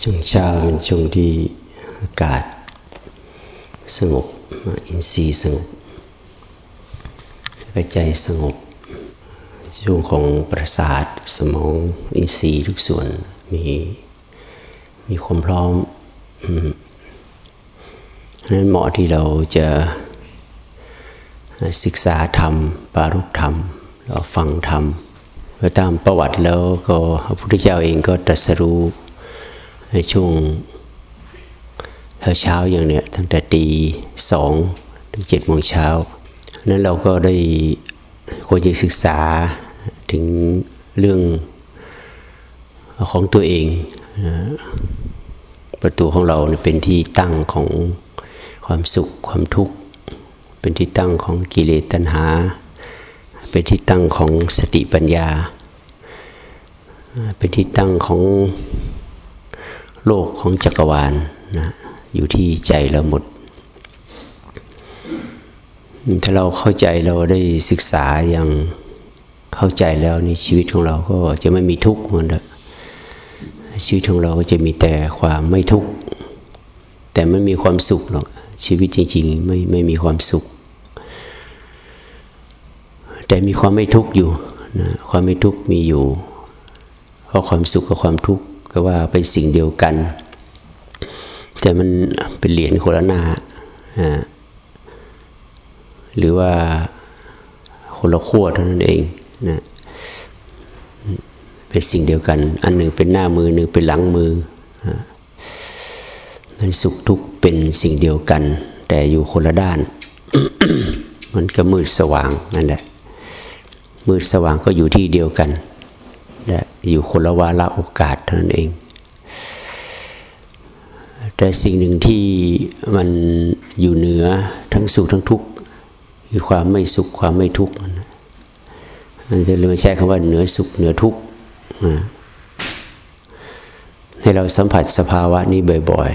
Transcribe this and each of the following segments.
ช่วงเช้าเป็นช่วงที่อากาศสงบอินทรีย์สงบใจสงบ ช่วงของประสาทสมองอินทรีย์ทุกส่วนมีมีความพร้อมนั้นเหมาะที่เราจะศึกษาธรรม ปารุธรรมเราฟังธรรมตามประวัติแล้วก็พระพุทธเจ้าเองก็ตรัสรู้ ในช่วงเช้าอย่างเนี้ยตั้งแต่ตีสองถึงเจ็ดโมงเช้านั้นเราก็ได้ควรจะศึกษาถึงเรื่องของตัวเอง ประตูของเราเป็นที่ตั้งของความสุขความทุกข์ เป็นที่ตั้งของกิเลสตัณหา เป็นที่ตั้งของสติปัญญา เป็นที่ตั้งของ โลกของจักรวาลนะอยู่ที่ใจเราหมด ถ้าเราเข้าใจเราได้ศึกษาอย่างเข้าใจแล้วในชีวิตของเราก็จะไม่มีทุกข์เหมือนเดิมชีวิตของเราก็จะมีแต่ความไม่ทุกข์แต่ไม่มีความสุขหรอกชีวิตจริง ๆ ไม่ไม่มีความสุข แต่มีความไม่ทุกข์อยู่นะความไม่ทุกข์มีอยู่ เพราะความสุขกับความทุกข์ ก็ว่าเป็นสิ่งเดียวกัน แต่มันเป็นเหรียญโคละหน้าหรือว่าคนละขั้วเท่านั้นเองนะเป็นสิ่งเดียวกัน อันหนึ่งเป็นหน้ามือหนึ่งเป็นหลังมือนั้นสุขทุกข์เป็นสิ่งเดียวกัน แต่อยู่คนละด้าน มันก็มืดสว่างนั่นแหละมืดสว่างก็อยู่ที่เดียวกัน อยู่คนละวาระโอกาสเท่านั้นเอง แต่สิ่งหนึ่งที่มันอยู่เหนือทั้งสุขทั้งทุกข์คือความไม่สุขความไม่ทุกข์มันจะเลยใช้คำว่าเหนือสุขเหนือทุกข์ให้เราสัมผัสสภาวะนี้บ่อย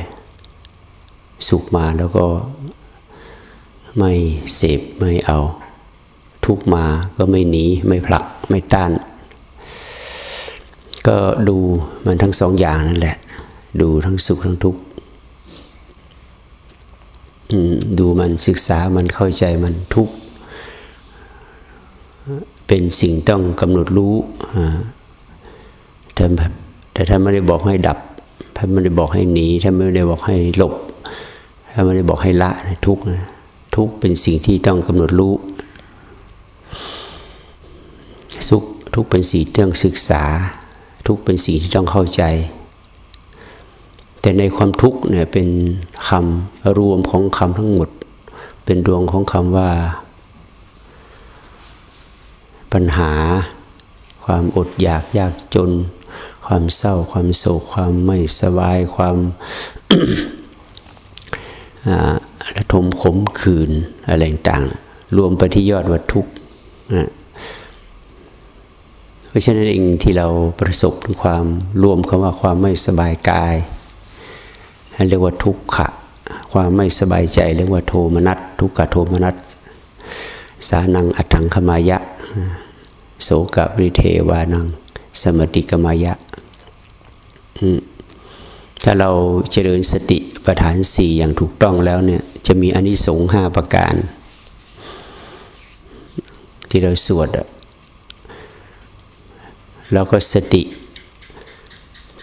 ๆ สุขมาแล้วก็ไม่เสพไม่เอา ทุกมาก็ไม่หนี ไม่ผลัก ไม่ต้าน ก็ดูมันทั้งสองอย่างนั่นแหละ ดูทั้งสุขทั้งทุกข์ดูมันศึกษามันเข้าใจมันทุกข์เป็นสิ่งต้องกำหนดรู้แต่แต่ท่านไม่ได้บอกให้ดับท่านไม่ได้บอกให้หนีท่านไม่ได้บอกให้หลบท่านไม่ได้บอกให้ละทุกนะทุกเป็นสิ่งที่ต้องกำหนดรู้สุขทุกเป็นสิ่งที่ต้องศึกษา ทุกเป็นสิ่งที่ต้องเข้าใจ แต่ในความทุกข์เนี่ยเป็นคำรวมของคำทั้งหมด เป็นดวงของคำว่า ปัญหา ความอดอยากยากจน ความเศร้า ความโศก ความไม่สบาย ความระทมขมขื่นอะไรต่าง รวมไปที่ยอดวัตถุ เพราะฉะนั้นเองที่เราประสบความรวมคำว่าความไม่สบายกายเรียกว่าทุกขะ ความไม่สบายใจเรียกว่าโทมนัสทุกขโทมนัสสานังอัตังขมายะ โสกวิเทวานัง สมติกมายะ ถ้าเราเจริญสติปัฏฐานสี่อย่างถูกต้องแล้วเนี่ยจะมีอนิสงส์ห้าประการ ที่เราสวด แล้วก็สติ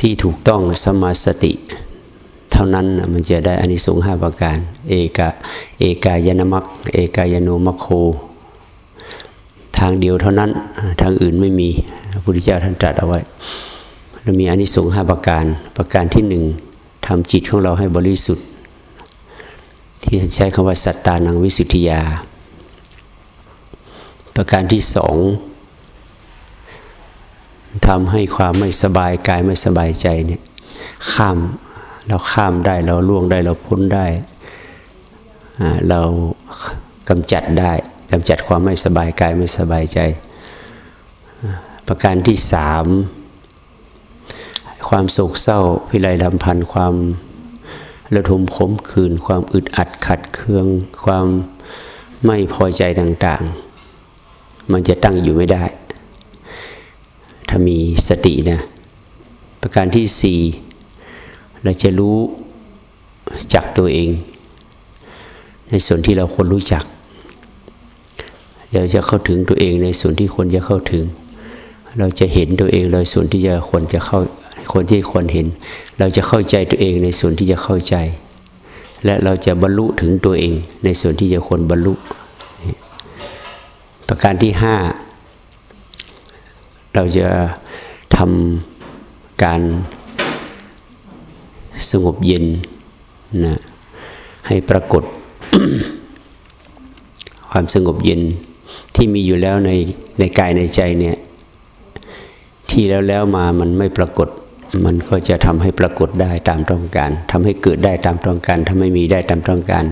ที่ถูกต้องสมาสติ เท่านั้นมันจะได้อานิสงส์ห้าประการ เอกาเอกายนามัคเอกายโนมัคโค ทางเดียวเท่านั้นทางอื่นไม่มีพระพุทธเจ้าท่านตรัสเอาไว้เรามีอานิสงส์ห้าประการ ประการที่หนึ่งทำจิตของเราให้บริสุทธิ์ ที่ใช้คำว่าสัตตานังวิสุทธิยา ประการที่สอง ทำให้ความไม่สบายกายไม่สบายใจเนี่ยข้ามเราข้ามได้เราล่วงได้เราพ้นได้ เรากำจัดได้กำจัดความไม่สบายกายไม่สบายใจ ประการที่สามความโศกเศร้าพิไรลำพันธ์ความระทมขมขื่นความอึดอัดขัดเคือง ความไม่พอใจต่าง ๆ มันจะตั้งอยู่ไม่ได้ ถ้ามีสตินะประการที่สี่เราจะรู้จักตัวเอง ในส่วนที่เราควรรู้จักเราจะเข้าถึงตัวเองในส่วนที่ควรจะเข้าถึง เราจะเห็นตัวเองในส่วนที่จะควรจะเข้าคนที่ควรเห็น เราจะเข้าใจตัวเองในส่วนที่จะเข้าใจ และเราจะบรรลุถึงตัวเองในส่วนที่จะควรบรรลุ ประการที่ห้า เราจะทำการสงบเย็นนะให้ปรากฏ ความสงบเย็นที่มีอยู่แล้วในในกายในใจเนี่ยที่แล้วแล้วมามันไม่ปรากฏ มันก็จะทำให้ปรากฏได้ตามต้องการทำให้เกิดได้ตามต้องการถ้าไม่มีได้ตามต้องการ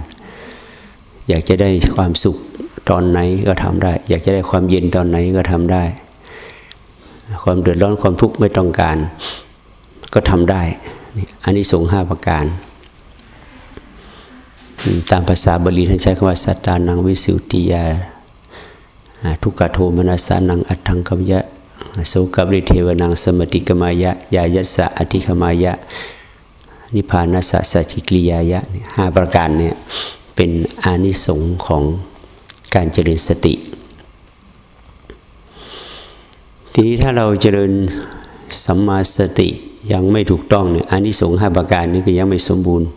อยากจะได้ความสุขตอนไหนก็ทำได้ อยากจะได้ความเย็นตอนไหนก็ทำได้ ความเดือดร้อนความทุกข์ไม่ต้องการ ก็ทำได้อันนี้สูงห้าประการ ตามภาษาบาลีท่านใช้คำว่าสัตตานังวิสุติยา ทุกขโทมนัสสานังอัตถังกัมยะโสกับริเทวนังสมติกมายะยายัสสะอธิคมายะ นิพพานัสสะสัจิกริยายะห้าประการเนี่ยเป็นอานิสงส์ของการเจริญสติ ทีนี้ถ้าเราเจริญสัมมาสติยังไม่ถูกต้องเนี่ยอานิสงส์ห้าประการนี้ก็ยังไม่สมบูรณ์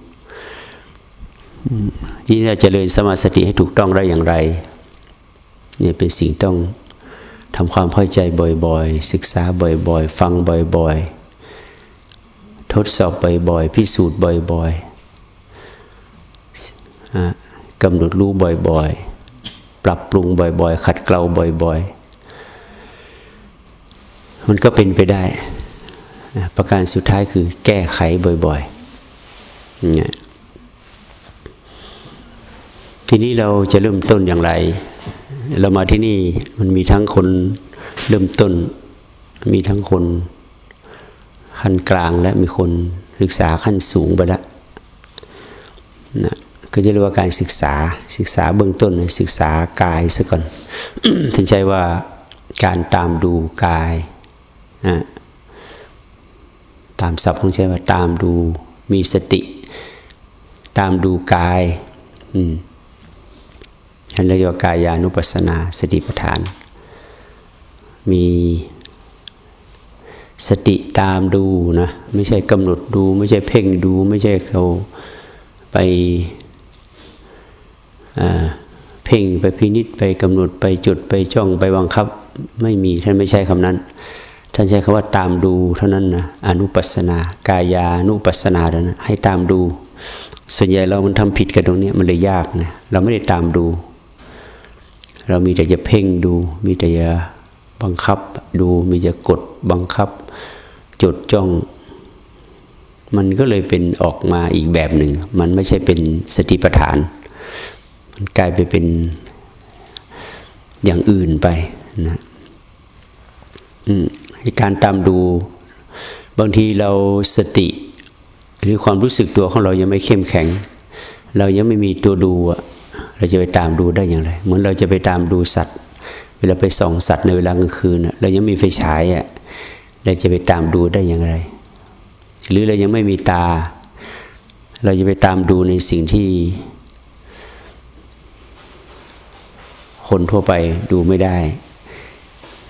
ที่เราจเจริญสมาสติให้ถูกต้องได้อย่างไรเนี่ยเป็นสิ่งต้องทำความเข้าใจบ่อยๆ ศึกษาบ่อยๆ ฟังบ่อยๆ ทดสอบบ่อยๆ พิสูจน์บ่อยๆกำหนดรู้บ่อยๆ ปรับปรุงบ่อยๆ ขัดเกลาบ่อยๆ มันก็เป็นไปได้ ประการสุดท้ายคือแก้ไขบ่อยๆเนี่ยทีนี้เราจะเริ่มต้นอย่างไร เรามาที่นี่มันมีทั้งคนเริ่มต้น มีทั้งคนขั้นกลางและมีคนศึกษาขั้นสูงไปแล้วนะก็จะเรียกว่าการศึกษาศึกษาเบื้องต้นศึกษากายซะก่อนท่านใช้ว่าการตามดูกาย ตามศัพท์ของใช้ว่าตามดูมีสติ ตามดูกายอืมอันเรียกว่ากายานุปัสสนาสติปัฏฐาน มีสติตามดูนะไม่ใช่กำหนดดู ไม่ใช่เพ่งดู ไม่ใช่เขาไปเพ่งไปพินิษไปกำหนดไปจุดไปจ้องไปบังคับ ไม่มีท่านไม่ใช่คำนั้น ท่านใช้คำว่าตามดูเท่านั้นนะอนุปัสนากายานุปัสนาเท่านั้นให้ตามดู ส่วนใหญ่เรามันทำผิดกันตรงนี้มันเลยยากนะเราไม่ได้ตามดู เรามีแต่จะเพ่งดู มีแต่จะบังคับดูมีจะกดบังคับ จดจ้อง มันก็เลยเป็นออกมาอีกแบบหนึ่ง มันไม่ใช่เป็นสติปัฏฐาน มันกลายไปเป็นอย่างอื่นไปนะอือ การตามดู บางทีเราสติ หรือความรู้สึกตัวของเรายังไม่เข้มแข็ง เรายังไม่มีตัวดูอะเราจะไปตามดูได้อย่างไร เหมือนเราจะไปตามดูสัตว์ เวลาไปส่องสัตว์ในเวลากลางคืนเรายังมีไฟฉายอะเราจะไปตามดูได้อย่างไร หรือเรายังไม่มีตา เราจะไปตามดูในสิ่งที่ คนทั่วไปดูไม่ได้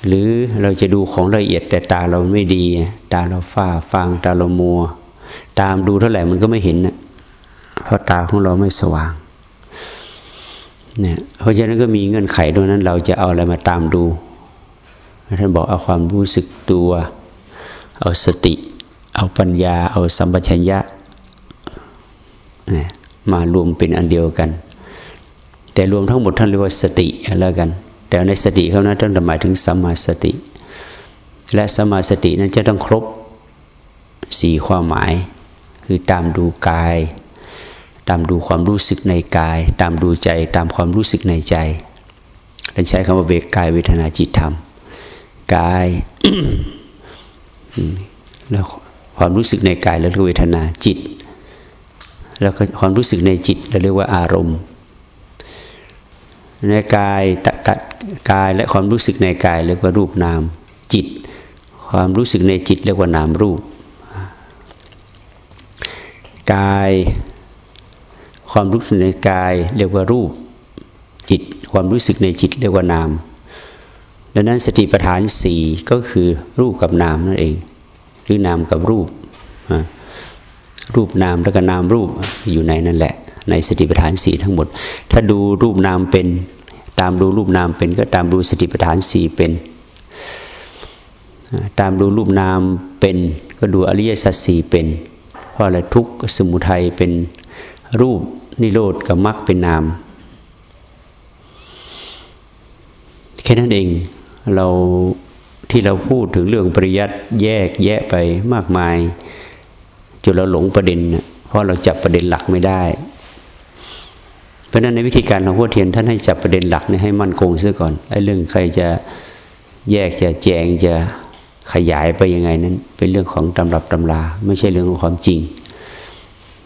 หรือเราจะดูของละเอียดแต่ตาเราไม่ดี ตาเราฝ้าฟางตาเรามัว ตามดูเท่าไหร่มันก็ไม่เห็นนะเพราะตาของเราไม่สว่างเนี่ยเพราะฉะนั้นก็มีเงื่อนไขตรงนั้น เราจะเอาอะไรมาตามดูท่านบอกเอาความรู้สึกตัว เอาสติ เอาปัญญา เอาสัมปชัญญะมารวมเป็นอันเดียวกัน แต่รวมทั้งหมดท่านเรียกว่าสติแล้วกัน แต่ในสติเขานะท่านหมายถึงสัมมาสติ และสัมมาสตินั้นจะต้องครบสี่ความหมาย คือตามดูกาย ตามดูความรู้สึกในกาย ตามดูใจตามความรู้สึกในใจเราใช้คำว่าเบกกายเวทนาจิตธรรมกายแล้วความรู้สึกในกายแล้วเรียกเวทนาจิต แล้วก็ความรู้สึกในจิตเราเรียกว่าอารมณ์ ในกายตตกายและความรู้สึกในกายเรียกว่ารูปนาม จิต ความรู้สึกในจิตเรียกว่านามรูป กาย ความรู้สึกในกายเรียกว่ารูป จิต ความรู้สึกในจิตเรียกว่านาม ดังนั้นสติปัฏฐานสี่ก็คือรูปกับนามนั่นเอง หรือนามกับรูป รูปนามแล้วก็นามรูปอยู่ในนั่นแหละ ในสติปัฏฐานสี่ทั้งหมด ถ้าดูรูปนามเป็น ตามดูรูปนามเป็น ก็ตามดูสติปัฏฐานสี่เป็น ตามดูรูปนามเป็น ก็ดูอริยสัจสี่เป็น เพราะอะไรทุกสมุทัยเป็นรูปนิโรธกับมรรคเป็นนาม แค่นั้นเองเราที่เราพูดถึงเรื่องปริยัติแยกแยะไปมากมายจนเราหลงประเด็น เพราะเราจับประเด็นหลักไม่ได้ ราะนั้นในวิธีการของพ่อเทียนท่านให้จับประเด็นหลักนี่ให้มั่นคงซะก่อนไอ้เรื่องใครจะแยกจะแจงจะขยายไปยังไงนั้น เป็นเรื่องของตำรับตำรา ไม่ใช่เรื่องของความจริง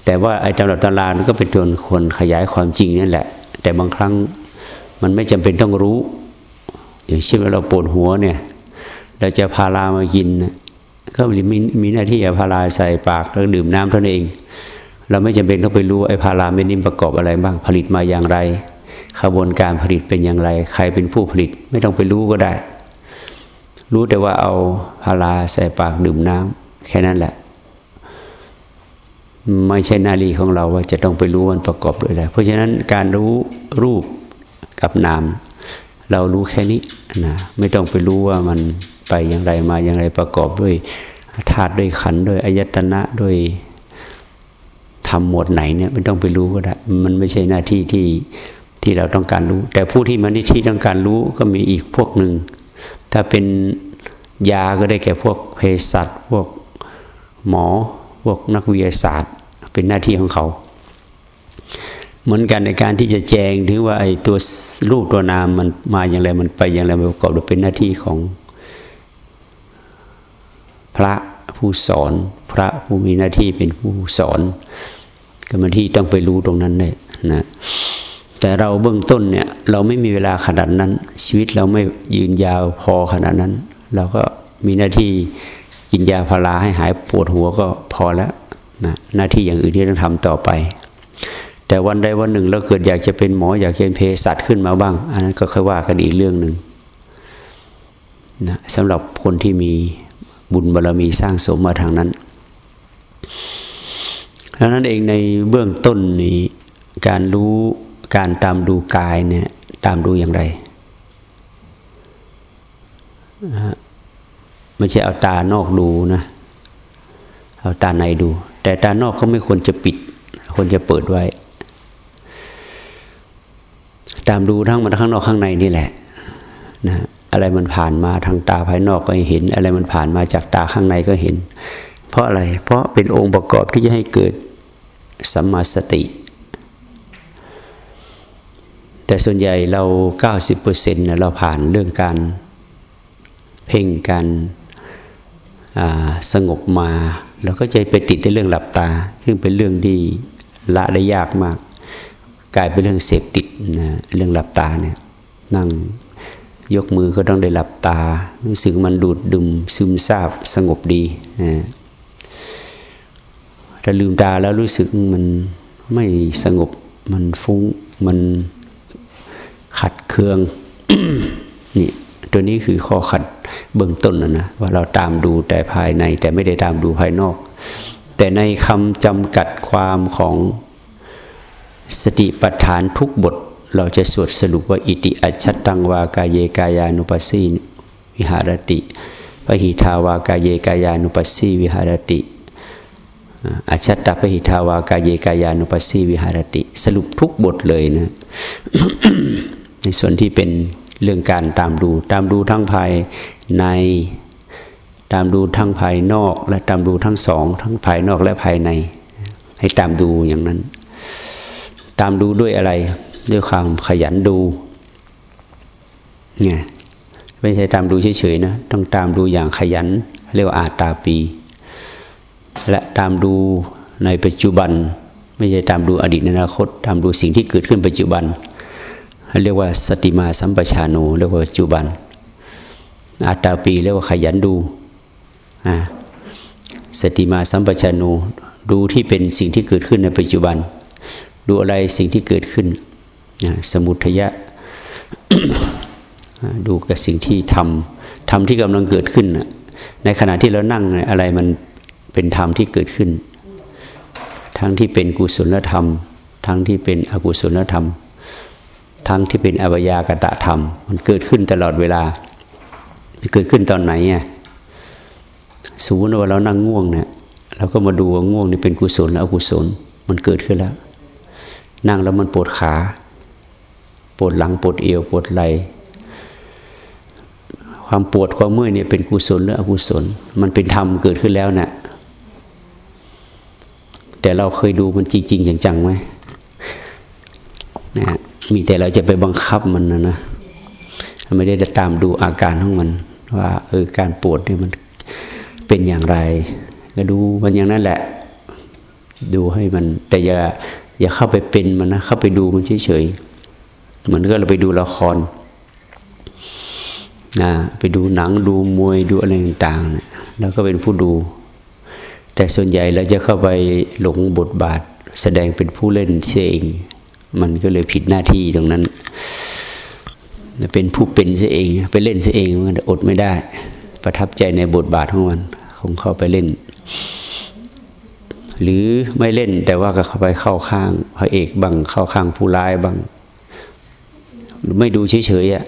แต่ว่าไอ้ตำรับตำรานั้นก็เป็นตัวคนขยายความจริงนั่นแหละ แต่บางครั้งมันไม่จำเป็นต้องรู้ อย่างเช่นว่าเราปวดหัวเนี่ย เราจะพารามากิน ก็มีมีหน้าที่เอาพาราใส่ปากแล้วดื่มน้ำเท่านั้นเอง เราไม่จำเป็นต้องไปรู้ไอ้พาราเมนี้ประกอบอะไรบ้างผลิตมาอย่างไรขบวนการผลิตเป็นอย่างไร ใครเป็นผู้ผลิตไม่ต้องไปรู้ก็ได้ รู้แต่ว่าเอาพาราใส่ปากดื่มน้ำแค่นั้นแหละ ไม่ใช่นาลีของเราว่าจะต้องไปรู้มันประกอบด้วยอะไรเพราะฉะนั้นการรู้รูปกับนาม เรารู้แค่นี้นะไม่ต้องไปรู้ว่ามันไปอย่างไรมาอย่างไรประกอบด้วยธาตุด้วยขันด้วยอายตนะด้วย ทำหมวดไหนเนี่ยไม่ต้องไปรู้ก็ได้ มันไม่ใช่หน้าที่ที่ที่เราต้องการรู้ แต่ผู้ที่มันที่ต้องการรู้ก็มีอีกพวกหนึ่ง ถ้าเป็นยาก็ได้แก่พวกเภสัชพวกหมอ พวกนักวิทยาศาสตร์ เป็นหน้าที่ของเขา เหมือนกันในการที่จะแจงถึงว่าไอ้ตัวรูปตัวนามมันมาอย่างไรมันไปอย่างไรประกอบโดยเป็นหน้าที่ของพระผู้สอนพระผู้มีหน้าที่เป็นผู้สอน กรรมที่ต้องไปรู้ตรงนั้นเลยนะแต่เราเบื้องต้นเนี่ย เราไม่มีเวลาขนาดนั้น ชีวิตเราไม่ยืนยาวพอขนาดนั้น เราก็มีหน้าที่กินยาพาราให้หายปวดหัวก็พอแล้วนะหน้าที่อย่างอื่นที่ต้องทำต่อไป แต่วันใดวันหนึ่งเราเกิดอยากจะเป็นหมออยากเป็นเภสัชขึ้นมาบ้าง อันนั้นก็ค่อยว่ากันอีกเรื่องหนึ่งนะสำหรับคนที่มีบุญบารรมีสร้างสมมาทางนั้น ดังนั้นเองในเบื้องต้นนี้การรู้การตามดูกายเนี่ยตามดูอย่างไรนะไม่ใช่เอาตานอกดูนะเอาตาในดู แต่ตานอกก็ไม่ควรจะปิด ควรจะเปิดไว้ ตามดูทั้งมันข้างนอกข้างในนี่แหละนะอะไรมันผ่านมาทางตาภายนอกก็เห็น อะไรมันผ่านมาจากตาข้างในก็เห็น เพราะอะไร เพราะเป็นองค์ประกอบที่จะให้เกิด สัมมาสติ แต่ส่วนใหญ่เรา 90%เราผ่านเรื่องการเพ่งการสงบมาเราก็จะไปติดในเรื่องหลับตา ซึ่งเป็นเรื่องที่ละได้ยากมาก กลายเป็นเรื่องเสพติดนะเรื่องหลับตาเนี่ยนั่งยกมือก็ต้องได้หลับตา รู้สึกมันดูดดุมซึมซาบสงบดี ถ้าลืมตาแล้วรู้สึกมันไม่สงบ มันฟุ้ง มันขัดเคืองนี่ตัวนี้คือข้อขัดเบื้องต้นนะนะว่าเราตามดูแต่ภายใน แต่ไม่ได้ตามดูภายนอก แต่ในคำจำกัดความของสติปัฏฐานทุกบท เราจะสวดสรุปว่าอิติอัจฉตังวากาเยกายานุปัสสีวิหารติปหิทาวากาเยกายานุปัสสีวิหารติ อัจฉตปหิทาวากายเยกายานุปัสสีวิหารติ สรุปทุกบทเลยนะ ในส่วนที่เป็นเรื่องการตามดู ตามดูทั้งภายในตามดูทั้งภายนอก และตามดูทั้งสองทั้งภายนอกและภายใน ให้ตามดูอย่างนั้น ตามดูด้วยอะไร ด้วยความขยันดูไงไม่ใช่ตามดูเฉยๆนะ ต้องตามดูอย่างขยันเรียกว่าอาตาปี และตามดูในปัจจุบัน ไม่ใช่ตามดูอดีตอนาคต ตามดูสิ่งที่เกิดขึ้นปัจจุบัน เรียกว่าสติมาสัมปชานูเรียกว่าปัจจุบันอาตาปีเรียกว่าขยันดูสติมาสัมปชานูดูที่เป็นสิ่งที่เกิดขึ้นในปัจจุบัน ดูอะไรสิ่งที่เกิดขึ้น สมุทยะดูกับสิ่งที่ทำทำที่กำลังเกิดขึ้น ในขณะที่เรานั่งอะไรมัน เป็นธรรมที่เกิดขึ้น ทั้งที่เป็นกุศลธรรม ทั้งที่เป็นอกุศลธรรม ทั้งที่เป็นอวยากตะธรรม มันเกิดขึ้นตลอดเวลาเกิดขึ้นตอนไหนไงสมมติว่าเรานั่งง่วงเนี่ยเราก็มาดูว่าง่วงนี่เป็นกุศลแล้วอกุศล มันเกิดขึ้นแล้ว นั่งแล้วมันปวดขา ปวดหลังปวดเอวปวดไหล่ความปวดความเมื่อยเนี่ยเป็นกุศลหรืออกุศล มันเป็นธรรมเกิดขึ้นแล้วเนะี่ย แต่เราเคยดูมันจริงๆจังๆไหมนะมีแต่เราจะไปบังคับมันนะนะไม่ได้ตามดูอาการของมัน ว่าเออการปวดเนี่ยมันเป็นอย่างไร ก็ดูมันอย่างนั้นแหละ ดูให้มัน แต่อย่าอย่าเข้าไปเป็นมันนะเข้าไปดูมันเฉยๆเหมือนก็เราไปดูละครนะไปดูหนังดูมวยดูอะไรต่างๆนะแล้วก็เป็นผู้ดู แต่ส่วนใหญ่เราจะเข้าไปหลงบทบาท แสดงเป็นผู้เล่นเสียเอง มันก็เลยผิดหน้าที่ตรงนั้น เป็นผู้เป็นเสียเอง ไปเล่นเสียเองมันอดไม่ได้ ประทับใจในบทบาทของมันคงเข้าไปเล่น หรือไม่เล่นแต่ว่าก็เข้าไปเข้าข้างพระเอกบังเข้าข้างผู้ร้ายบังหรือไม่ดูเฉยๆอะ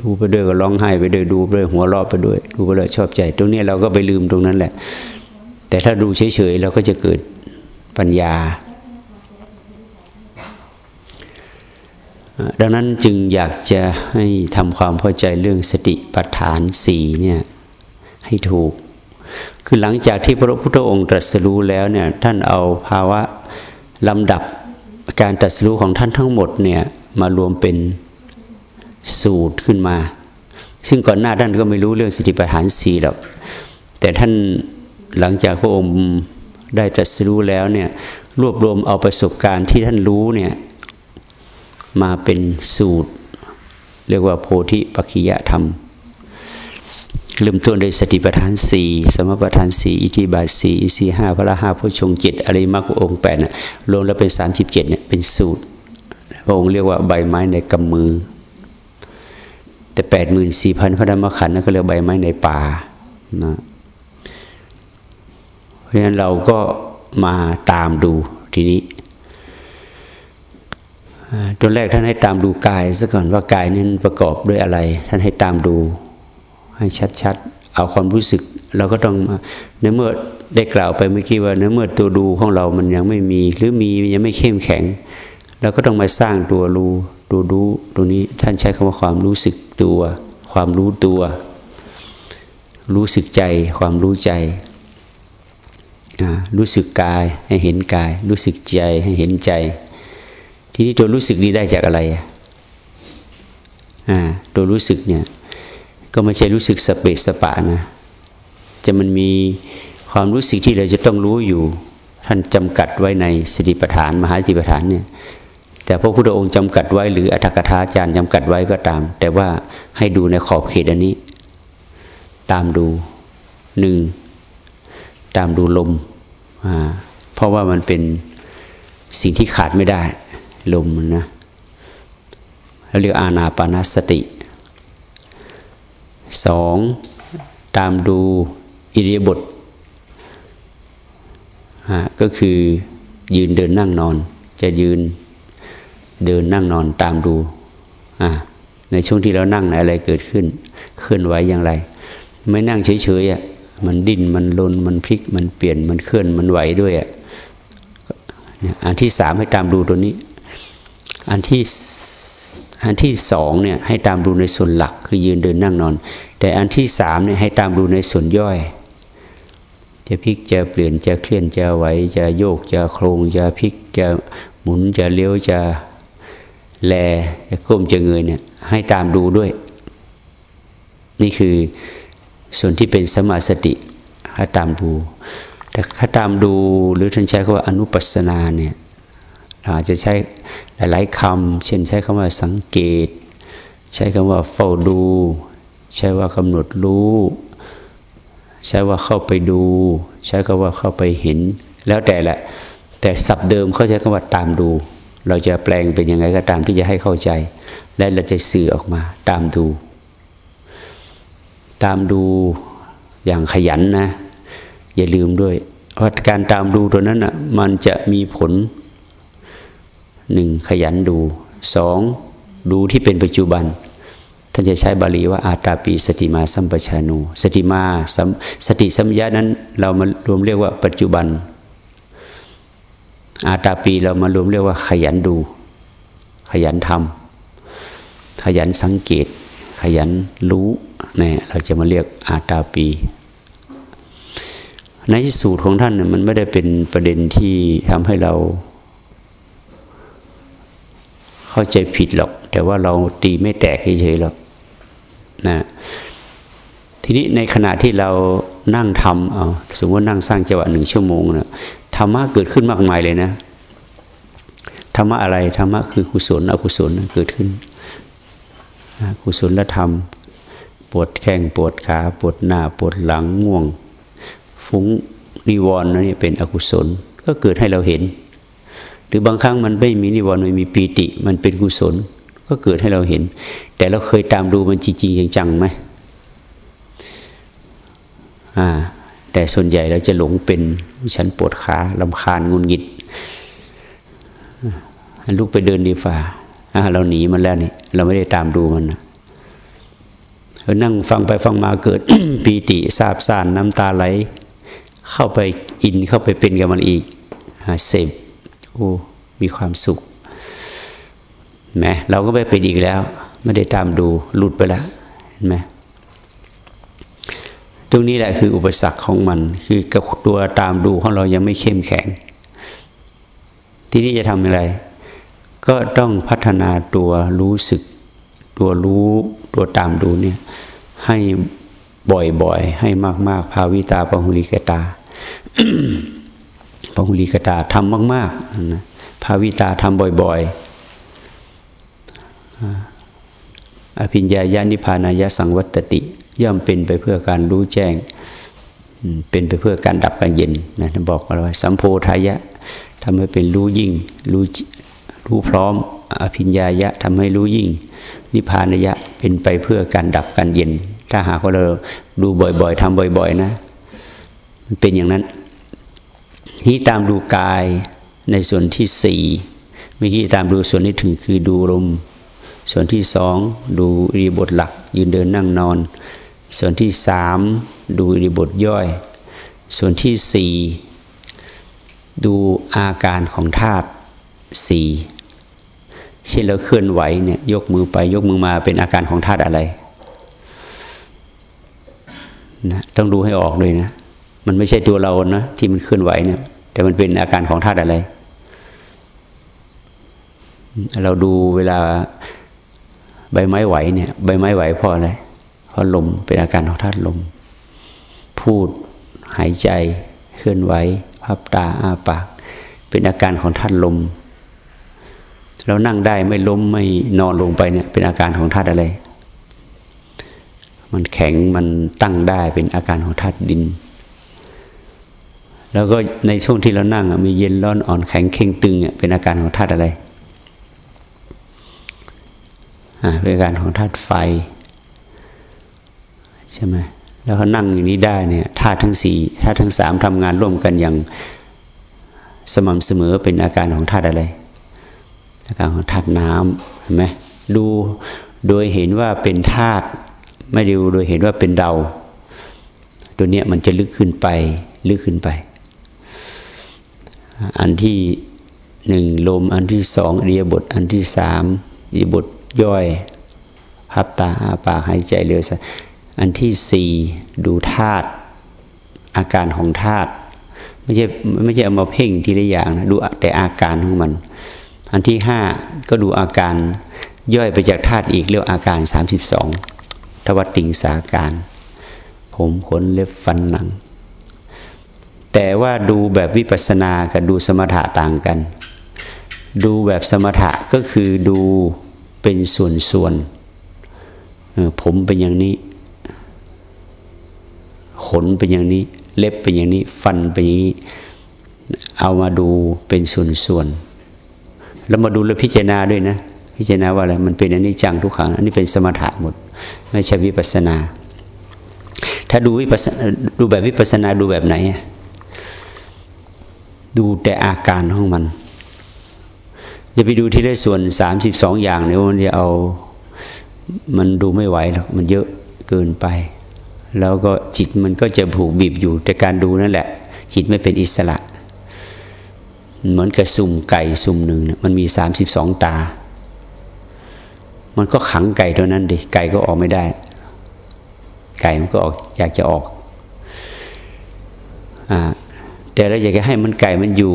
ดูไปด้วยก็ร้องไห้ไปด้วยดูไปด้วยหัวเราะไปด้วยดูไปด้วยชอบใจ ตรงนี้เราก็ไปลืมตรงนั้นแหละ แต่ถ้าดูเฉยๆเราก็จะเกิดปัญญา ดังนั้นจึงอยากจะให้ทำความเข้าใจเรื่องสติปัฏฐานสี่เนี่ยให้ถูก คือหลังจากที่พระพุทธองค์ตรัสรู้แล้วเนี่ยท่านเอาภาวะลำดับการตรัสรู้ของท่านทั้งหมดเนี่ยมารวมเป็นสูตรขึ้นมา ซึ่งก่อนหน้าท่านก็ไม่รู้เรื่องสติปัฏฐานสี่หรอกแต่ท่าน หลังจากพระองค์ได้ตรัสรู้แล้วเนี่ยรวบรวมเอาประสบการณ์ที่ท่านรู้เนี่ยมาเป็นสูตร เรียกว่าโพธิปัจขิยธรรม เริ่มต้นด้วยสติปัฏฐานสี่สมปัฏฐานสี่อิทิบาทสี่อิสีห้าพระห้าพระชงเจ็ดอริมัคองค์แปดเนี่ยรวมแล้วเป็นสามสิบเจ็ดเนี่ยเป็นสูตร พระองค์เรียกว่าใบไม้ในกำมือ แต่แปดหมื่นสี่พันพระธรรมขันธ์นั่นก็เรียกใบไม้ในป่านะ ราะฉะนั้นเราก็มาตามดูทีนี้ตัวแรกท่านให้ตามดูกายซะก่อนว่ากายนั้นประกอบด้วยอะไร ท่านให้ตามดูให้ชัดๆ เอาความรู้สึกเราก็ต้องในเมื่อได้กล่าวไปเมื่อกี้ว่าในเมื่อตัวดูของเรามันยังไม่มีหรือมียังไม่เข้มแข็งเราก็ต้องมาสร้างตัวรู้ดูรู้ตรงนี้ท่านใช้คำว่าความรู้สึกตัว ความรู้ตัว รู้สึกใจ ความรู้ใจ รู้สึกกายให้เห็นกาย รู้สึกใจให้เห็นใจ ทีนี้ตัวรู้สึกนี้ได้จากอะไรอ่าตัวรู้สึกเนี่ยก็ไม่ใช่รู้สึกสเปสสปะนะจะมันมีความรู้สึกที่เราจะต้องรู้อยู่ ท่านจำกัดไว้ในสติปัฏฐาน มหาสติปัฏฐานเนี่ยแต่พระพุทธองค์จำกัดไว้หรืออัตถกถาจารย์จำกัดไว้ก็ตาม แต่ว่าให้ดูในขอบเขตอันนี้ ตามดูหนึ่งตามดูลม เพราะว่ามันเป็นสิ่งที่ขาดไม่ได้ ลมนะเรียกอาณาปานสติสองตามดูอิริยบทก็คือยืนเดินนั่งนอน จะยืนเดินนั่งนอนตามดูในช่วงที่เรานั่งอะไรเกิดขึ้นเคลื่อนไหวอย่างไร ไม่นั่งเฉยๆอะ มันดิ้นมันลนมันพลิกมันเปลี่ยนมันเคลื่อนมันไหวด้วยอะอันที่สามให้ตามดูตัวนี้ อันที่อันที่สองเนี่ยให้ตามดูในส่วนหลักคือยืนเดินนั่งนอน แต่อันที่สามเนี่ยให้ตามดูในส่วนย่อย จะพลิกจะเปลี่ยนจะเคลื่อนจะไหวจะโยกจะโครงจะพลิกจะหมุนจะเลี้ยวจะแลจะก้มจะเงยเนี่ยให้ตามดูด้วย นี่คือ ส่วนที่เป็นสมาสติให้ตามดู แต่ถ้าตามดูหรือท่านใช้คำว่าอนุปัสนาเนี่ยอาจจะใช้หลาย ๆคำเช่นใช้คำว่าสังเกต ใช้คำว่าเฝ้าดู ใช้ว่ากำหนดรู้ ใช้ว่าเข้าไปดู ใช้คำว่าเข้าไปเห็น แล้วแต่แหละ แต่ศัพท์เดิมเขาใช้คำว่าตามดู เราจะแปลงเป็นยังไงก็ตามที่จะให้เข้าใจ และเราจะสื่อออกมาตามดู ตามดูอย่างขยันนะ อย่าลืมด้วยว่าการตามดูตัวนั้นอะมันจะมีผลหนึ่งขยันดูสองดูที่เป็นปัจจุบัน ท่านจะใช้บาลีว่าอาตาปีสติมาสัมปชานูสติมาสติสัมยานั้น เรามารวมเรียกว่าปัจจุบัน อาตาปีเรามารวมเรียกว่า ขยันดู ขยันทำขยันสังเกต ขยันรู้ เนี่ยเราจะมาเรียกอาตาปี ในสูตรของท่านเนี่ยมันไม่ได้เป็นประเด็นที่ทำให้เรา เข้าใจผิดหรอก แต่ว่าเราตีไม่แตกเฉยๆหรอกนะทีนี้ในขณะที่เรานั่งทำเอาสมมตินั่งสร้างจังหวะหนึ่งชั่วโมงเนะธรรมะเกิดขึ้นมากมายเลยนะธรรมะอะไรธรรมะคือกุศลอกุศลเกิดขึ้นกุศลและธรรม ปวดแข้งปวดขาปวดหน้าปวดหลังง่วง ฟุ้งนิวรณ์นี่เป็นอกุศลก็เกิดให้เราเห็น หรือบางครั้งมันไม่มีนิวรณ์ไม่มีปีติ มันเป็นกุศล ก็เกิดให้เราเห็น แต่เราเคยตามดูมันจริงๆจังๆไหมอ่าแต่ส่วนใหญ่เราจะหลงเป็นฉันปวดขาลำคาญงุนงิดลูกไปเดินดีฝ่าเราหนีมันแล้วนี่ เราไม่ได้ตามดูมันนะ นั่งฟังไปฟังมาเกิดปีติซาบซ่านน้ำตาไหล เข้าไปอินเข้าไปเป็นกับมันอีกเสพโอ้มีความสุขแหมเราก็ไม่เป็นอีกแล้ว ไม่ได้ตามดูหลุดไปแล้วเห็นไหมตรงนี้แหละคืออุปสรรคของมัน คือกับตัวตามดูของเรายังไม่เข้มแข็ง ทีนี้จะทำอะไร ก็ต้องพัฒนาตัวรู้สึก ตัวรู้ ตัวตามดูเนี่ย ให้บ่อยๆ ให้มากๆ ภาวิตาปหุลิกตาพหุลีกตาทำมากๆนะภาวิตาทำบ่อยๆ อภิญญาญาณิพานายสังวัตติย่อมเป็นไปเพื่อการรู้แจ้ง เป็นไปเพื่อการดับการเย็นนะบอกเอาไว้สัมโพธายะทำให้เป็นรู้ยิ่ง รู้รู้พร้อม อภิญญายะทำให้รู้ยิ่ง นิพพานยะเป็นไปเพื่อการดับการเย็น ถ้าหากว่าเราดูบ่อยๆทำบ่อยๆ นะมันเป็นอย่างนั้น นี่ตามดูกายในส่วนที่สี่เมื่อกี้ตามดูส่วนที่ถึงคือดูลมส่วนที่สองดูรีบทหลัก ยืนเดินนั่งนอน ส่วนที่สามดูรีบทย่อย ส่วนที่สี่ดูอาการของธาตุสี่ เช่นเราเคลื่อนไหวเนี่ยยกมือไปยกมือมาเป็นอาการของธาตุอะไรนะต้องดูให้ออกเลยนะ มันไม่ใช่ตัวเรานะที่มันเคลื่อนไหวเนี่ย แต่มันเป็นอาการของธาตุอะไร เราดูเวลาใบไม้ไหวเนี่ย ใบไม้ไหวเพราะอะไรเพราะลมเป็นอาการของธาตุลม พูดหายใจเคลื่อนไหวพับตาอ้าปาก เป็นอาการของธาตุลม เรานั่งได้ไม่ล้มไม่นอนลงไปเนี่ย เป็นอาการของธาตุอะไร มันแข็งมันตั้งได้เป็นอาการของธาตุดิน แล้วก็ในช่วงที่เรานั่งมีเย็นร้อนอ่อนแข็งเข่งตึงเป็นอาการของธาตุอะไรเป็นอาการของธาตุไฟใช่ไหมแล้วเขานั่งอย่างนี้ได้เนี่ยธาตุทั้งสี่ธาตุทั้งสามทำงานร่วมกันอย่างสม่ำเสมอเป็นอาการของธาตุอะไร อาการของธาตุน้ำเห็นไหมดูโดยเห็นว่าเป็นธาตุไม่ดูโดยเห็นว่าเป็นเราตัวเนี้ยมันจะลึกขึ้นไปลึกขึ้นไป อันที่หนึ่งลม อันที่สองเรียบท อันที่สามเรียบทย่อยพับตาอาปากหายใจเร็วสอันที่สี่ดูธาตุอาการของธาตุไม่ใช่ไม่ใช่เอามาเพ่งทีละอย่างนะดูแต่อาการของมัน อันที่ห้าก็ดูอาการย่อยไปจากธาตุอีกเรียกอาการสามสิบสองทวัติงสาการ ผมขนเล็บฟันหนัง แต่ว่าดูแบบวิปัสสนากับดูสมถะต่างกัน ดูแบบสมถะก็คือดูเป็นส่วนๆผมเป็นอย่างนี้ ขนเป็นอย่างนี้ เล็บเป็นอย่างนี้ ฟันเป็นอย่างนี้ เอามาดูเป็นส่วนๆ แล้วมาดูแล้วพิจารณาด้วยนะ พิจารณาว่าอะไรมันเป็นอนิจจังทุกขังอันนี้เป็นสมถะหมด ไม่ใช่วิปัสนา ถ้าดูวิปัสดูแบบวิปัสนาดูแบบไหน ดูแต่อาการของมันจะไปดูที่ได้ส่วนสามสิบสองอย่างเนี่ยมันจะเอามันดูไม่ไหวหรอกมันเยอะเกินไป แล้วก็จิตมันก็จะผูกบีบอยู่แต่การดูนั่นแหละ จิตไม่เป็นอิสระ เหมือนกับสุ่มไก่สุ่มหนึ่งมันมีสามสิบสองตา มันก็ขังไก่เท่านั้นดิไก่ก็ออกไม่ได้ ไก่มันก็ออกอยากจะออกอ่าแต่เราอยากจะให้มันไก่มันอยู่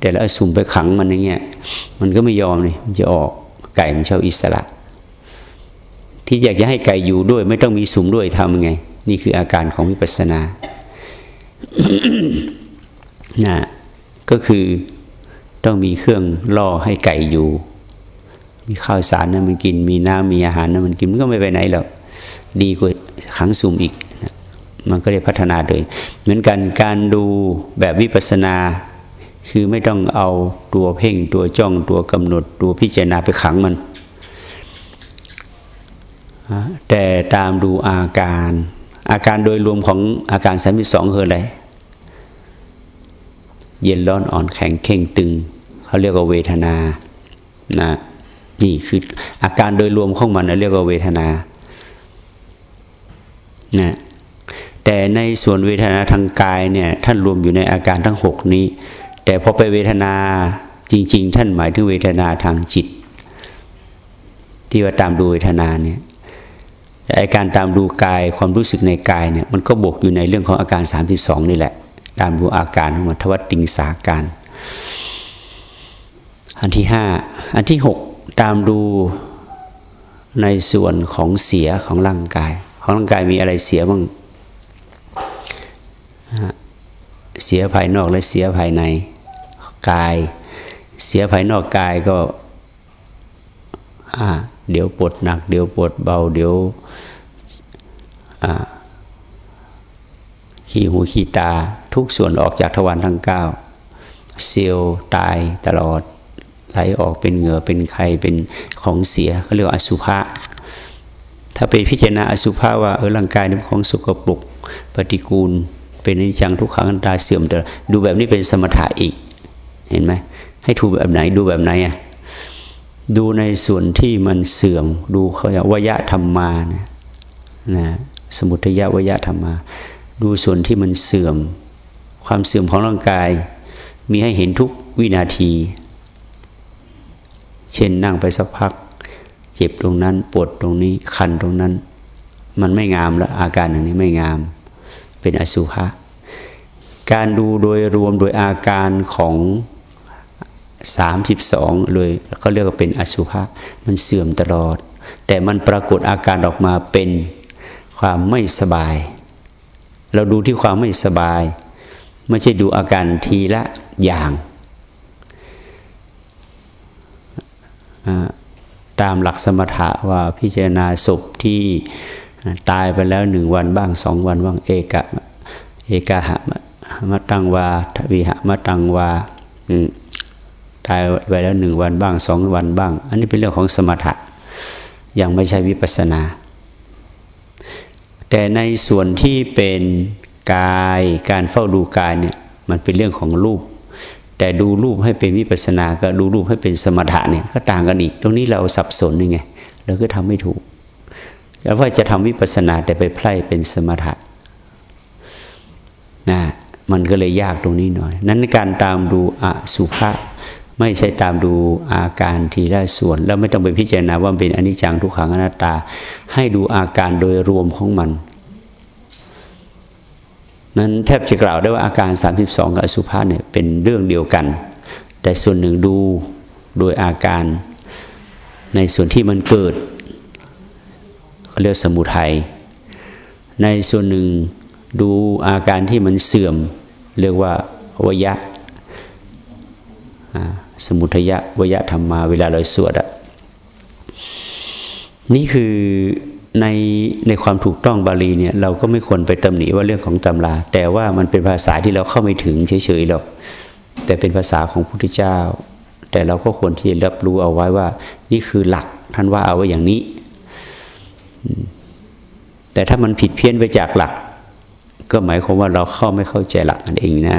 แต่แล้วสุ่มไปขังมันอย่างเงี้ยมันก็ไม่ยอมเลยมันจะออกไก่มันชอบอิสระ ที่อยากจะให้ไก่อยู่ด้วย ไม่ต้องมีสุ่มด้วยทำยังไง นี่คืออาการของวิปัสสนานะ ก็คือต้องมีเครื่องล่อให้ไก่อยู่ มีข้าวสารนะมันกิน มีน้ำมีอาหารนะมันกินมันก็ไม่ไปไหนหรอกดีกว่าขังสุ่มอีกนะมันก็ได้พัฒนาโดย เหมือนกันการดูแบบวิปัสนา คือไม่ต้องเอาตัวเพ่งตัวจ้องตัวกำหนดตัวพิจารณาไปขังมัน แต่ตามดูอาการ อาการโดยรวมของอาการสามิสองคืออะไร เย็นร้อนอ่อนแข็งเข่งตึงเขาเรียกว่าเวทนานะนี่คืออาการโดยรวมของมันเรียกว่าเวทนานะแต่ในส่วนเวทนาทางกายเนี่ยท่านรวมอยู่ในอาการทั้งหกนี้ แต่พอไปเวทนาจริง ๆ ท่านหมายถึงเวทนาทางจิต ที่ว่าตามดูเวทนาเนี่ยไอการตามดูกายความรู้สึกในกายเนี่ยมันก็บวกอยู่ในเรื่องของอาการ 32 นี่แหละ ตามดูอาการของมันทวัตติงสาการ อันที่ห้าอันที่หกตามดูในส่วนของเสียของร่างกาย ของร่างกายมีอะไรเสียบ้างเสียภายนอกและเสียภายในกาย เสียภายนอกกายก็เดี๋ยวปวดหนัก เดี๋ยวปวดเบา เดี๋ยว ขี้หูขี้ตาทุกส่วนออกจากทวารทั้งเก้าเซลล์ตายตลอดไหลออกเป็นเหงื่อเป็นไข่เป็นของเสียเขาเรียกว่าอสุภะถ้าไปพิจารณาอสุภะว่าเออร่างกายเป็นของสกปรกปฏิกูล เป็นนิจังทุกขังอันตาเสื่อมแต่ดูแบบนี้เป็นสมถะอีก เห็นไหมให้ถูกแบบไหนดูแบบไหนอะดูในส่วนที่มันเสื่อมดูเขาอย่างวยะธรรมานะนะสมุทยะวยะธรรมา ดูส่วนที่มันเสื่อม ความเสื่อมของร่างกาย มีให้เห็นทุกวินาที เช่นนั่งไปสักพัก เจ็บตรงนั้นปวดตรงนี้คันตรงนั้น มันไม่งามแล้วอาการอย่างนี้ไม่งาม เป็นอสุภะการดูโดยรวมโดยอาการของสามสิบสองเลยเขาเรียกว่าเป็นอสุภะมันเสื่อมตลอด แต่มันปรากฏอาการออกมาเป็นความไม่สบาย เราดูที่ความไม่สบาย ไม่ใช่ดูอาการทีละอย่างตามหลักสมถะว่าพิจารณาศพที่ตายไปแล้วหนึ่งวันบ้างสองวันบ้างเอกะเอกะหะมาตังวาทวิหะมาตังวาตายไปแล้วหนึ่งวันบ้างสองวันบ้าง อันนี้เป็นเรื่องของสมถะยังไม่ใช่วิปัสนา แต่ในส่วนที่เป็นกายการเฝ้าดูกายเนี่ยมันเป็นเรื่องของรูป แต่ดูรูปให้เป็นวิปัสนาก็ดูรูปให้เป็นสมถะเนี่ยก็ต่างกันอีก ตรงนี้เราสับสนยังไงเราก็ทำไม่ถูก แล้วว่าจะทำวิปัสนาแต่ไปไพร่เป็นสมถะนะมันก็เลยยากตรงนี้หน่อย นั้นการตามดูอสุภะ ไม่ใช่ตามดูอาการทีละส่วน แล้วไม่ต้องไปพิจารณาว่าเป็นอนิจจังทุกขังอนัตตา ให้ดูอาการโดยรวมของมัน นั้นแทบจะกล่าวได้ว่าอาการ 32 กับอสุภะเนี่ยเป็นเรื่องเดียวกัน แต่ส่วนหนึ่งดูโดยอาการในส่วนที่มันเกิดเขาเรียกสมุทัยในส่วนหนึ่งดูอาการที่มันเสื่อม เรียกว่าวยะ สมุทยะวยะธรรมมาเวลาเราสวดอะนี่คือในในความถูกต้องบาลีเนี่ยเราก็ไม่ควรไปตำหนิว่าเรื่องของตำรา แต่ว่ามันเป็นภาษาที่เราเข้าไม่ถึงเฉยๆหรอก แต่เป็นภาษาของพระพุทธเจ้า แต่เราก็ควรที่จะรับรู้เอาไว้ว่า นี่คือหลักท่านว่าเอาไว้อย่างนี้ แต่ถ้ามันผิดเพี้ยนไปจากหลัก ก็หมายความว่าเราเข้าไม่เข้าใจหลักนั่นเองนะ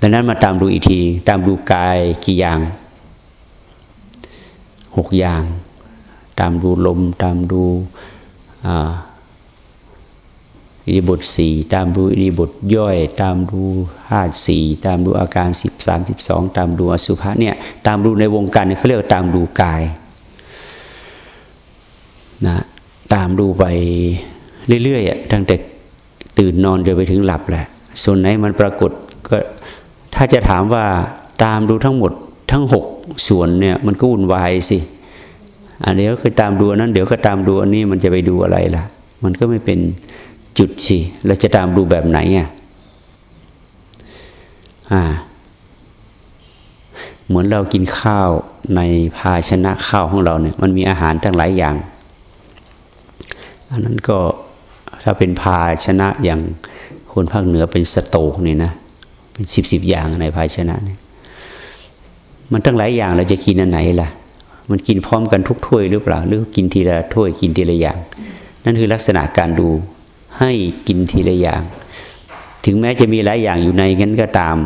ดังนั้นมาตามดูอีกที ตามดูกายกี่อย่างหกอย่าง ตามดูลม ตามดูอิริบทสี่ตามดูอิริบทย่อย ตามดูธาตุสี่ตามดูอาการสิบสามสิบสองตามดูอสุภะเนี่ยตามดูในวงการเขาเรียกตามดูกายนะตามดูไปเรื่อยๆตั้งแต่ ตื่นนอนจนไปถึงหลับแหละ ส่วนไหนมันปรากฏก็ถ้าจะถามว่าตามดูทั้งหมดทั้งหกส่วนเนี่ยมันก็วุ่นวายสิ อันเดี๋ยวก็ตามดูนั้น เดี๋ยวก็ตามดูอันนี้มันจะไปดูอะไรล่ะ มันก็ไม่เป็นจุดสิเราจะตามดูแบบไหนอะอ่า เหมือนเรากินข้าวในภาชนะข้าวของเราเนี่ย มันมีอาหารทั้งหลายอย่าง อันนั้นก็ ถ้าเป็นภาชนะอย่างคนภาคเหนือเป็นขันโตกนี่นะเป็นสิบสิบอย่างในภาชนะเนี่ยมันตั้งหลายอย่างเราจะกินอันไหนล่ะ มันกินพร้อมกันทุกถ้วยหรือเปล่า หรือกินทีละถ้วยกินทีละอย่าง นั่นคือลักษณะการดูให้กินทีละอย่าง ถึงแม้จะมีหลายอย่างอยู่ในนั้นก็ตาม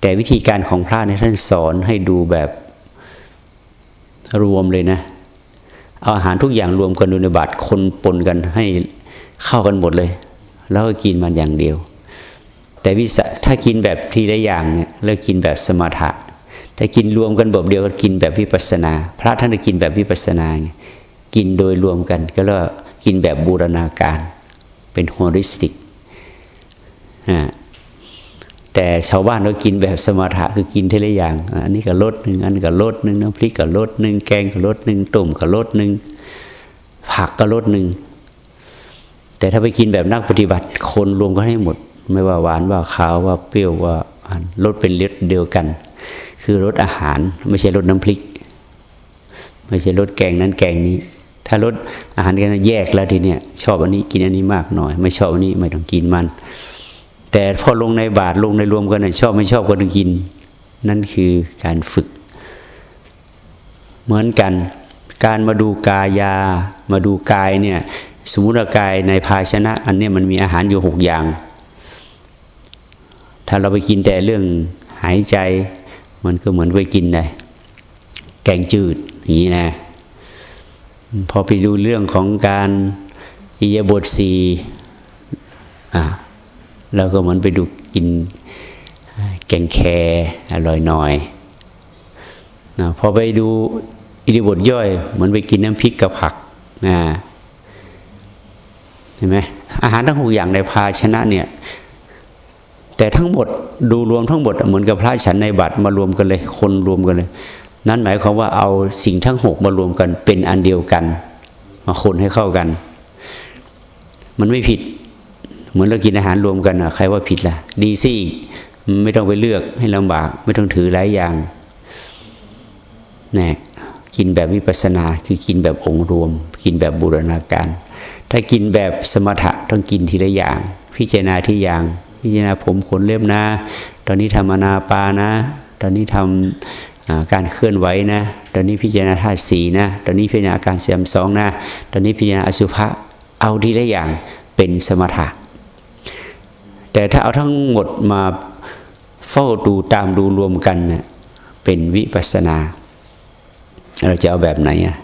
แต่วิธีการของพระในท่านสอนให้ดูแบบรวมเลยนะ เอาอาหารทุกอย่างรวมกันอยู่ในบาตรคนปนกันให้เข้ากันหมดเลย แล้วก็กินมันอย่างเดียว แต่ว่าถ้ากินแบบทีละอย่างเนี่ยเรียกกินแบบสมถะถ้ากินรวมกันแบบเดียวก็กินแบบวิปัสสนา พระท่านกินแบบวิปัสสนากินโดยรวมกัน ก็เรียกกินแบบบูรณาการ เป็น holistic อ่า แต่ชาวบ้านเรากินแบบสมถะคือกินทีละอย่าง อันนี้ก็ลดหนึ่งอันนี้ก็ลดหนึ่งน้ำพริกก็ลดหนึ่งแกงก็ลดหนึ่งต้มก็ลดหนึ่งผักก็ลดหนึ่งแต่ถ้าไปกินแบบนักปฏิบัติคนรวมก็ให้หมด ไม่ว่าหวานว่าขาวว่าเปรี้ยวว่าลดเป็นเลดเดียวกัน คือลดอาหารไม่ใช่ลดน้ำพริก ไม่ใช่ลดแกงนั้นแกงนี้ ถ้าลดอาหารกันแยกแล้วทีเนี้ยชอบอันนี้กินอันนี้มากหน่อย ไม่ชอบอันนี้ไม่ต้องกินมัน แต่พอลงในบาทลงในรวมกันชอบไม่ชอบก็ต้องกิน นั่นคือการฝึก เหมือนกัน การมาดูกายา มาดูกายเนี่ยสมมติกายในภาชนะ อันนี้มันมีอาหารอยู่หกอย่าง ถ้าเราไปกินแต่เรื่องหายใจ มันก็เหมือนไปกินเลยแกงจืดอย่างนี้นะพอไปดูเรื่องของการอิยาบทสีอะ เราก็เหมือนไปดูกินแกงแคอร่อยหน่อยนะพอไปดูอิริบทย่อย เหมือนไปกินน้ำพริกกับผักนะเห็นไหมอาหารทั้งหกอย่างในภาชนะเนี่ย แต่ทั้งหมดดูรวมทั้งหมดเหมือนกับพระฉันในบัตรมารวมกันเลย คนรวมกันเลย นั่นหมายความว่าเอาสิ่งทั้งหกมารวมกันเป็นอันเดียวกัน มาคนให้เข้ากัน มันไม่ผิด เหมือนเรากินอาหารรวมกันอะใครว่าผิดล่ะ ดีสิไม่ต้องไปเลือกให้ลำบาก ไม่ต้องถือหลายอย่างนี่กินแบบวิปัสนาคือกินแบบองค์รวม กินแบบบูรณาการ ถ้ากินแบบสมถะต้องกินทีละอย่าง พิจารณาที่อย่าง พิจารณาผมขนเล็บนะ ตอนนี้ทำอนาปานะ ตอนนี้ทำการเคลื่อนไหวนะ ตอนนี้พิจารณาธาตุสีนะ ตอนนี้พิจารณาการเสียมสองนะ ตอนนี้พิจารณาอสุภะเอาทีละอย่างเป็นสมถะ แต่ถ้าเอาทั้งหมดมาเฝ้าดูตามดูรวมกันเนะ่ยเป็นวิปัสนา เราจะเอาแบบไหนอะ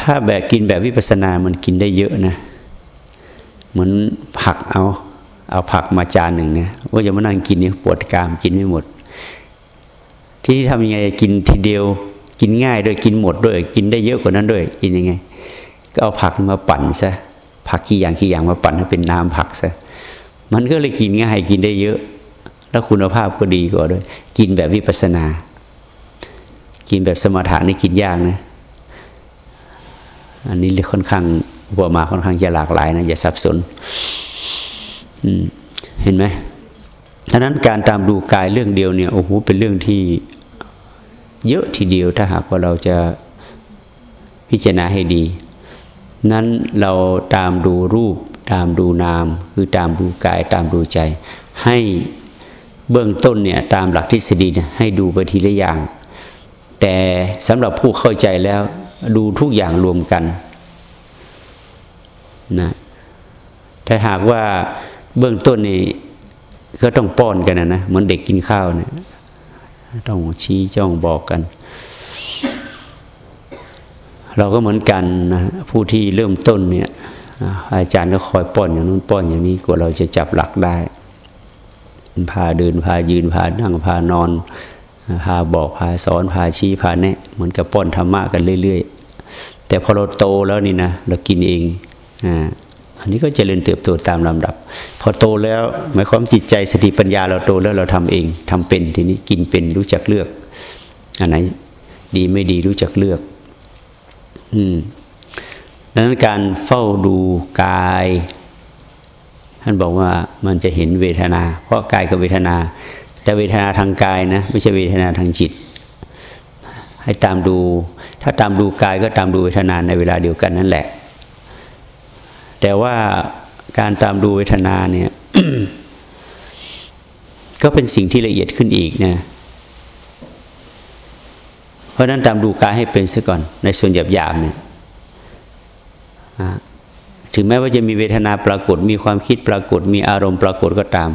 ถ้าแบบกินแบบวิปัสนามันกินได้เยอะนะเหมือนผักเอาเอาผักมาจานหนึ่งเนี่ยว่าจะมานั่งกินเนี่ยปวดกรามกินไม่หมด ที่ทำยังไงกินทีเดียว กินง่ายด้วยกินหมดด้วย กินได้เยอะกว่านั้นด้วยกินยังไง ก็เอาผักมาปั่นซะ ผักกี่อย่างกี่อย่างมาปั่นให้เป็นน้ำผักซะมันก็เลยกินง่ายกินได้เยอะ แล้วคุณภาพก็ดีกว่าด้วย กินแบบวิปัสนา กินแบบสมถะนี่กินยากนะ อันนี้ค่อนข้างวัวมาค่อนข้างจะหลากหลายนะอย่าสับสนเห็นไหมฉะนั้นการตามดูกายเรื่องเดียวเนี่ยโอ้โหเป็นเรื่องที่เยอะทีเดียวถ้าหากว่าเราจะพิจารณาให้ดี นั้นเราตามดูรูป ตามดูนาม คือตามดูกายตามดูใจ ให้เบื้องต้นเนี่ยตามหลักทฤษฎีเนี่ยให้ดูไปทีละอย่าง แต่สำหรับผู้เข้าใจแล้วดูทุกอย่างรวมกันนะถ้าหากว่าเบื้องต้นนี่ก็ต้องป้อนกันนะนะเหมือนเด็กกินข้าวเนี่ยต้องชี้จ้องบอกกัน เราก็เหมือนกันนะผู้ที่เริ่มต้นเนี่ยอาจารย์ก็คอยป้อนอย่างนู้นป้อนอย่างนี้กว่าเราจะจับหลักได้ พาเดินพายืนพานั่งพานอน พาบอกพาสอนพาชี้พาแนะ เหมือนกับป้อนธรรมะกันเรื่อย ๆ แต่พอเราโตแล้วนี่นะเรากินเองอ่าอันนี้ก็เจริญเติบโตตามลำดับ พอโตแล้วหมายความจิตใจสติปัญญาเราโตแล้วเราทำเองทำเป็นทีนี้กินเป็นรู้จักเลือก อันไหนดีไม่ดีรู้จักเลือก อืมดังนั้นการเฝ้าดูกาย ท่านบอกว่ามันจะเห็นเวทนา เพราะกายกับเวทนา แต่เวทนาทางกายนะไม่ใช่เวทนาทางจิต ให้ตามดู ถ้าตามดูกายก็ตามดูเวทนาในเวลาเดียวกันนั่นแหละ แต่ว่าการตามดูเวทนาเนี่ย ก็เป็นสิ่งที่ละเอียดขึ้นอีกนะ ราะนั้นตามดูกายให้เป็นซะก่อน ในส่วนหยาบๆเนี่ยถึงแม้ว่าจะมีเวทนาปรากฏ มีความคิดปรากฏ มีอารมณ์ปรากฏก็ตาม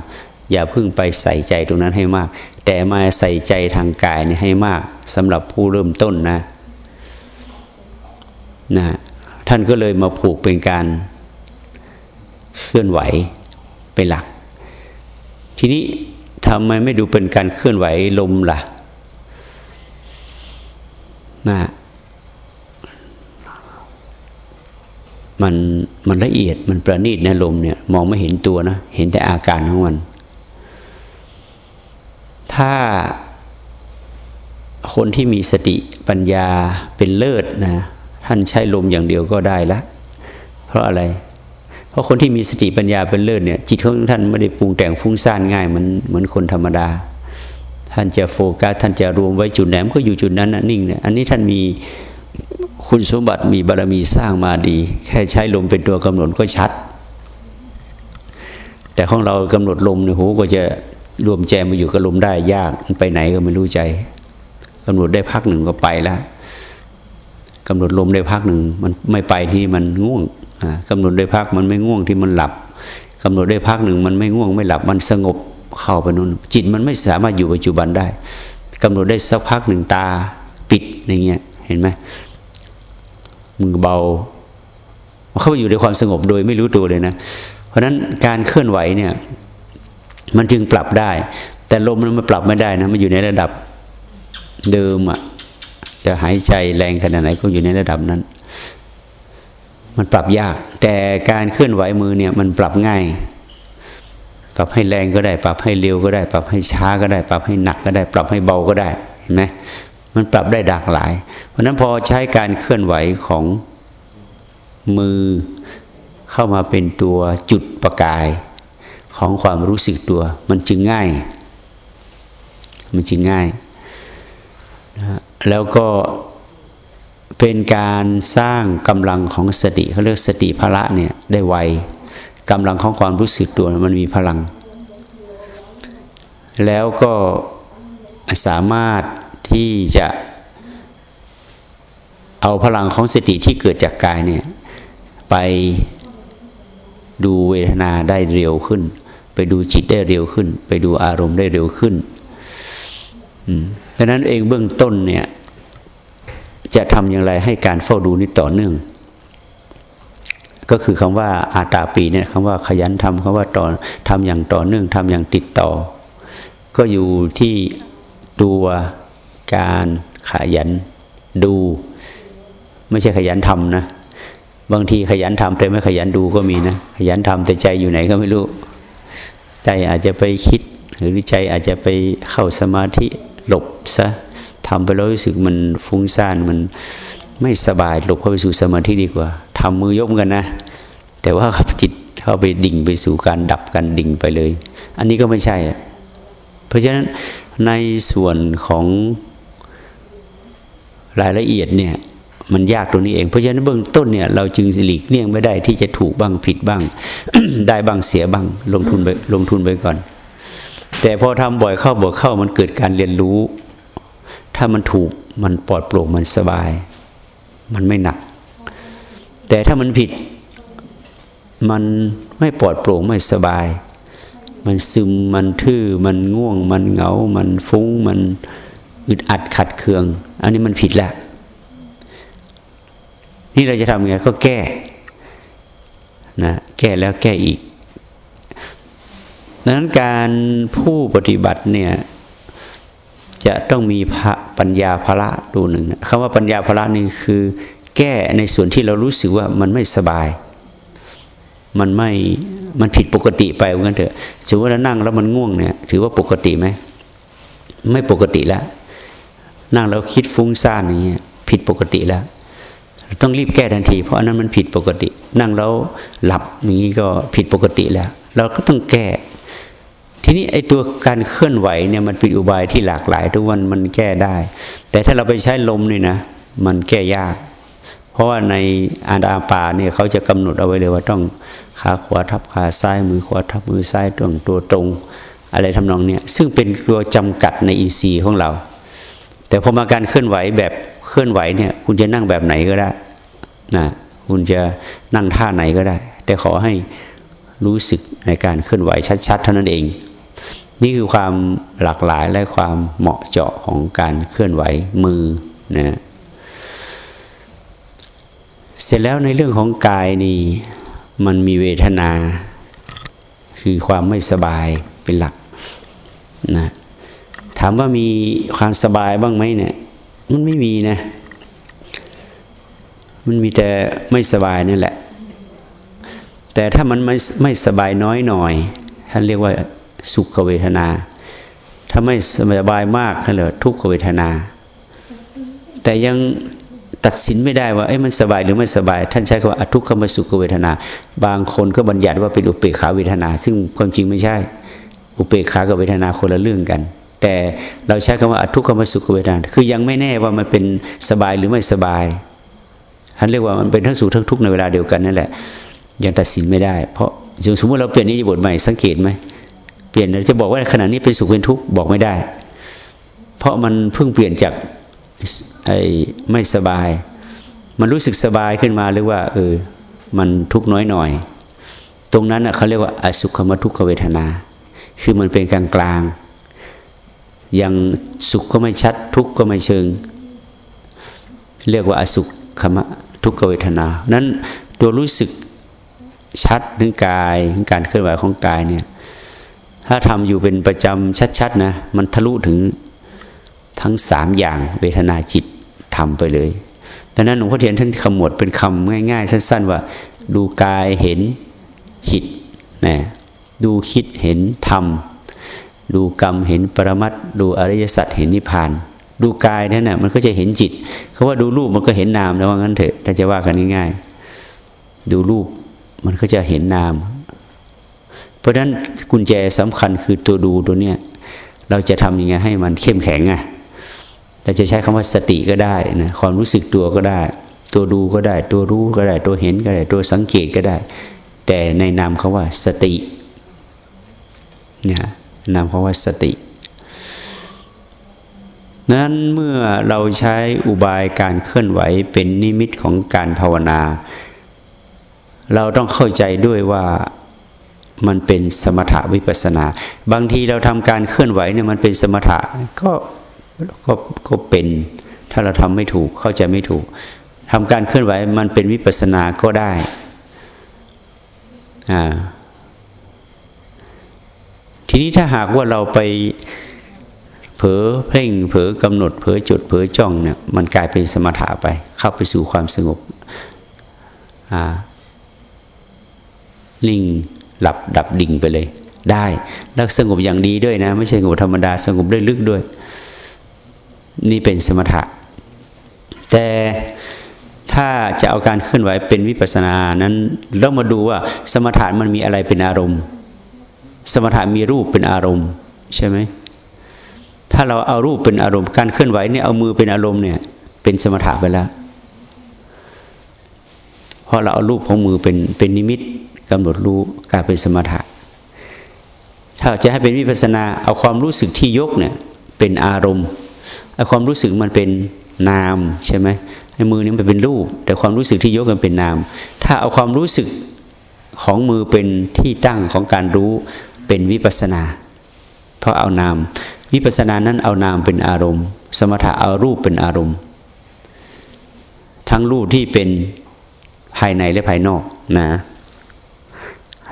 อย่าเพิ่งไปใส่ใจตรงนั้นให้มาก แต่มาใส่ใจทางกายนี่ให้มากสำหรับผู้เริ่มต้นนะนะท่านก็เลยมาผูกเป็นการเคลื่อนไหวเป็นหลัก ทีนี้ทำไมไม่ดูเป็นการเคลื่อนไหวลมล่ะ นะมันมันละเอียดมันประณีตในลมเนี่ย มองไม่เห็นตัวนะ เห็นแต่อาการของมัน ถ้าคนที่มีสติปัญญาเป็นเลิศนะ ท่านใช้ลมอย่างเดียวก็ได้ละเพราะอะไร เพราะคนที่มีสติปัญญาเป็นเลิศเนี่ย จิตของท่านไม่ได้ปรุงแต่งฟุ้งซ่านง่ายเหมือนเหมือนคนธรรมดา ท่านจะโฟกัสท่านจะรวมไว้จุดไหนมันก็อยู่จุดนั้นนะนิ่งเนี่ยอันนี้ท่านมีคุณสมบัติมีบารมีสร้างมาดี แค่ใช้ลมเป็นตัวกำหนดก็ชัด แต่ของเรากำหนดลมเนี่ยโหก็จะรวมแจมาอยู่กับลมได้ยากไปไหนก็ไม่รู้ใจกำหนดได้พักหนึ่งก็ไปแล้วกำหนดลมได้พักหนึ่งมันไม่ไปที่มันง่วงกำหนดได้พักมันไม่ง่วงที่มันหลับกำหนดได้พักหนึ่งมันไม่ง่วงไม่หลับมันสงบ เข้าไปนู่นจิตมันไม่สามารถอยู่ปัจจุบันได้กำหนดได้สักพักหนึ่งตาปิดอย่างเงี้ยเห็นไหมมือเบาเข้าไปอยู่ในความสงบโดยไม่รู้ตัวเลยนะ เพราะฉะนั้นการเคลื่อนไหวเนี่ย มันจึงปรับได้ แต่ลมมันปรับไม่ได้นะมันอยู่ในระดับเดิมอะจะหายใจแรงขนาดไหนก็อยู่ในระดับนั้น มันปรับยาก แต่การเคลื่อนไหวมือเนี่ย มันปรับง่าย ปรับให้แรงก็ได้ ปรับให้เร็วก็ได้ ปรับให้ช้าก็ได้ ปรับให้หนักก็ได้ ปรับให้เบาก็ได้เห็นไหมมันปรับได้หลากหลาย เพราะนั้นพอใช้การเคลื่อนไหวของมือเข้ามาเป็นตัวจุดประกายของความรู้สึกตัว มันจึงง่าย มันจึงง่ายนะแล้วก็เป็นการสร้างกำลังของสติเขาเรียกสติพละเนี่ยได้ไว กำลังของความรู้สึกตัวมันมีพลัง แล้วก็สามารถที่จะเอาพลังของสติที่เกิดจากกายเนี่ยไปดูเวทนาได้เร็วขึ้น ไปดูจิตได้เร็วขึ้น ไปดูอารมณ์ได้เร็วขึ้นดังนั้นเองเบื้องต้นเนี่ยจะทำอย่างไรให้การเฝ้าดูนี้ต่อเนื่อง ก็คือคำว่าอาตาปีเนี่ยคำว่าขยันทำคำว่าต่อทำอย่างต่อเนื่องทำอย่างติดต่อ ก็อยู่ที่ตัวการขยันดู ไม่ใช่ขยันทำนะ บางทีขยันทำแต่ไม่ขยันดูก็มีนะ ขยันทำแต่ใจอยู่ไหนก็ไม่รู้ ใจอาจจะไปคิด หรือใจอาจจะไปเข้าสมาธิหลบซะทำไปแล้วรู้สึกมันฟุ้งซ่านมันไม่สบายหลบเข้าไปสู่สมาธิดีกว่า ทำมือยกกันนะ แต่ว่าจิตเข้าไปดิ่งไปสู่การดับกันดิ่งไปเลย อันนี้ก็ไม่ใช่ เพราะฉะนั้นในส่วนของรายละเอียดเนี่ยมันยากตรงนี้เอง เพราะฉะนั้นเบื้องต้นเนี่ยเราจึงหลีกเลี่ยงไม่ได้ที่จะถูกบ้างผิดบ้าง ได้บ้างเสียบ้างลงทุนไปลงทุนไปก่อน แต่พอทำบ่อยเข้าบ่อยเข้ามันเกิดการเรียนรู้ ถ้ามันถูกมันปลอดโปร่งมันสบาย มันไม่หนัก แต่ถ้ามันผิด มันไม่ปลอดโปร่งไม่สบาย มันซึมมันทื่อ มันง่วง มันเหงา มันฟุ้ง มันอึดอัดขัดเคือง อันนี้มันผิดแล้วนี่เราจะทำไงก็แก้นะแก้แล้วแก้อีกดังนั้นการผู้ปฏิบัติเนี่ยจะต้องมีปัญญาภละตัวหนึ่งคำว่าปัญญาภละนี่คือ แก้ในส่วนที่เรารู้สึกว่ามันไม่สบาย มันไม่มันผิดปกติไปเหมือนกันเถอะสมมติว่านั่งแล้วมันง่วงเนี่ย ถือว่าปกติไหมไม่ปกติแล้วนั่งแล้วคิดฟุ้งซ่านอย่างเงี้ยผิดปกติแล้ว ต้องรีบแก้ทันที เพราะอันนั้นมันผิดปกติ นั่งแล้วหลับอย่างนี้ก็ผิดปกติแล้ว เราก็ต้องแก้ ทีนี้ไอ้ตัวการเคลื่อนไหวเนี่ยมันเป็นอุบายที่หลากหลาย ทุกวันมันแก้ได้ แต่ถ้าเราไปใช้ลมนี่นะ มันแก้ยาก เพราะว่าในอาดาป่าเนี่ยเขาจะกำหนดเอาไว้เลยว่าต้องขาขวาทับขาซ้ายมือขวาทับมือซ้ายตรงตัวตรง อะไรทำนองเนี้ยซึ่งเป็นตัวจำกัดในอีซีของเรา แต่พอมาการเคลื่อนไหวแบบเคลื่อนไหวเนี่ย คุณจะนั่งแบบไหนก็ได้นะคุณจะนั่งท่าไหนก็ได้ แต่ขอให้รู้สึกในการเคลื่อนไหวชัด ๆ เท่านั้นเอง นี่คือความหลากหลายและความเหมาะเจาะของการเคลื่อนไหวมือนะ เสร็จแล้วในเรื่องของกายนี่มันมีเวทนา คือความไม่สบายเป็นหลักนะถามว่ามีความสบายบ้างไหมเนี่ย มันไม่มีนะ มันมีแต่ไม่สบายนั่นแหละ แต่ถ้ามันไม่ไม่สบายน้อยหน่อยท่านเรียกว่าสุขเวทนา ถ้าไม่สบายมากท่านเรียกทุกขเวทนา แต่ยัง ตัดสินไม่ได้ว่าไอ้มันสบายหรือไม่สบาย ท่านใช้คำว่าอทุกขมสุขเวทนา บางคนก็บัญญัติว่าเป็นอุเบกขาเวทนา ซึ่งความจริงไม่ใช่ อุเบกขากับเวทนาคนละเรื่องกัน แต่เราใช้คำว่าอทุกขมสุขเวทนา คือยังไม่แน่ว่ามันเป็นสบายหรือไม่สบายท่านเรียกว่ามันเป็นทั้งสุขทั้งทุกข์ในเวลาเดียวกันนั่นแหละ ยังตัดสินไม่ได้ เพราะสมมติเราเปลี่ยนนิยบทใหม่สังเกตไหมเปลี่ยนจะบอกว่าขณะนี้เป็นสุขเป็นทุกข์บอกไม่ได้ เพราะมันเพิ่งเปลี่ยนจาก ไอ้ไม่สบาย มันรู้สึกสบายขึ้นมาหรือว่า เออ มันทุกน้อยหน่อย ตรงนั้นเขาเรียกว่าอสุขมทุกขเวทนา คือมันเป็นกลางกลางยังสุขก็ไม่ชัด ทุกข์ก็ไม่เชิง เรียกว่าอสุขขมทุกขเวทนา นั้นตัวรู้สึกชัดถึงกายถึงการเคลื่อนไหวของกายเนี่ย ถ้าทำอยู่เป็นประจำชัดๆนะ มันทะลุถึง ทั้งสามอย่างเวทนาจิตทำไปเลยดังนั้นหลวงพ่อเทียนท่านขมวดเป็นคำง่าย ๆ สั้น ๆ ว่า ดูกายเห็นจิตนะดูคิดเห็นธรรม ดูกรรมเห็นปรมัตดูอริยสัจเห็นนิพพาน ดูกายนั่นแหะมันก็จะเห็นจิตเขาว่าดูรูปมันก็เห็นนามแล้วว่างั้นเถอะถ้าจะว่ากันง่ายๆ ดูรูปมันก็จะเห็นนาม เพราะฉะนั้นกุญแจสำคัญคือตัวดูตัวเนี้ยเราจะทำยังไงให้มันเข้มแข็งไง เราจะใช้คำว่าสติก็ได้นะความรู้สึกตัวก็ได้ ตัวดูก็ได้ ตัวรู้ก็ได้ ตัวเห็นก็ได้ ตัวสังเกตก็ได้ แต่ในนามเขาว่าสติเนี่ยนามคำว่าสตินั้นเมื่อเราใช้อุบายการเคลื่อนไหวเป็นนิมิตของการภาวนา เราต้องเข้าใจด้วยว่ามันเป็นสมถะวิปัสนา บางทีเราทำการเคลื่อนไหวเนี่ยมันเป็นสมถะก็ ก็ก็เป็น ถ้าเราทำไม่ถูกเข้าใจไม่ถูกทำการเคลื่อนไหวมันเป็นวิปัสสนาก็ได้อ่าทีนี้ถ้าหากว่าเราไปเผลอเพ่งเผลอกำหนดเผลอจดเผลอจ้องเนี่ยมันกลายเป็นสมถะไป เข้าไปสู่ความสงบนิ่งหลับดับดิ่งไปเลย ได้แล้วสงบอย่างดีด้วยนะ ไม่ใช่สงบธรรมดาสงบได้ลึกด้วย นี่เป็นสมถะ แต่ถ้าจะเอาการเคลื่อนไหวเป็นวิปัสสนานั้นเรามาดูว่าสมถะมันมีอะไรเป็นอารมณ์ สมถะมีรูปเป็นอารมณ์ใช่ไหมถ้าเราเอารูปเป็นอารมณ์ การเคลื่อนไหวเนี่ยเอามือเป็นอารมณ์เนี่ย เป็นสมถะไปแล้วเพราะเราเอารูปของมือเป็นเป็นนิมิตกำหนดรู้กลายเป็นสมถะ ถ้าจะให้เป็นวิปัสนาเอาความรู้สึกที่ยกเนี่ยเป็นอารมณ์ ความรู้สึกมันเป็นนามใช่ไหมในมือนี้มันเป็นรูป แต่ความรู้สึกที่ยกมันเป็นนาม ถ้าเอาความรู้สึกของมือเป็นที่ตั้งของการรู้เป็นวิปัสนา เพราะเอานาม วิปัสนานั้นเอานามเป็นอารมณ์ สมถะเอารูปเป็นอารมณ์ ทั้งรูปที่เป็นภายในและภายนอกนะ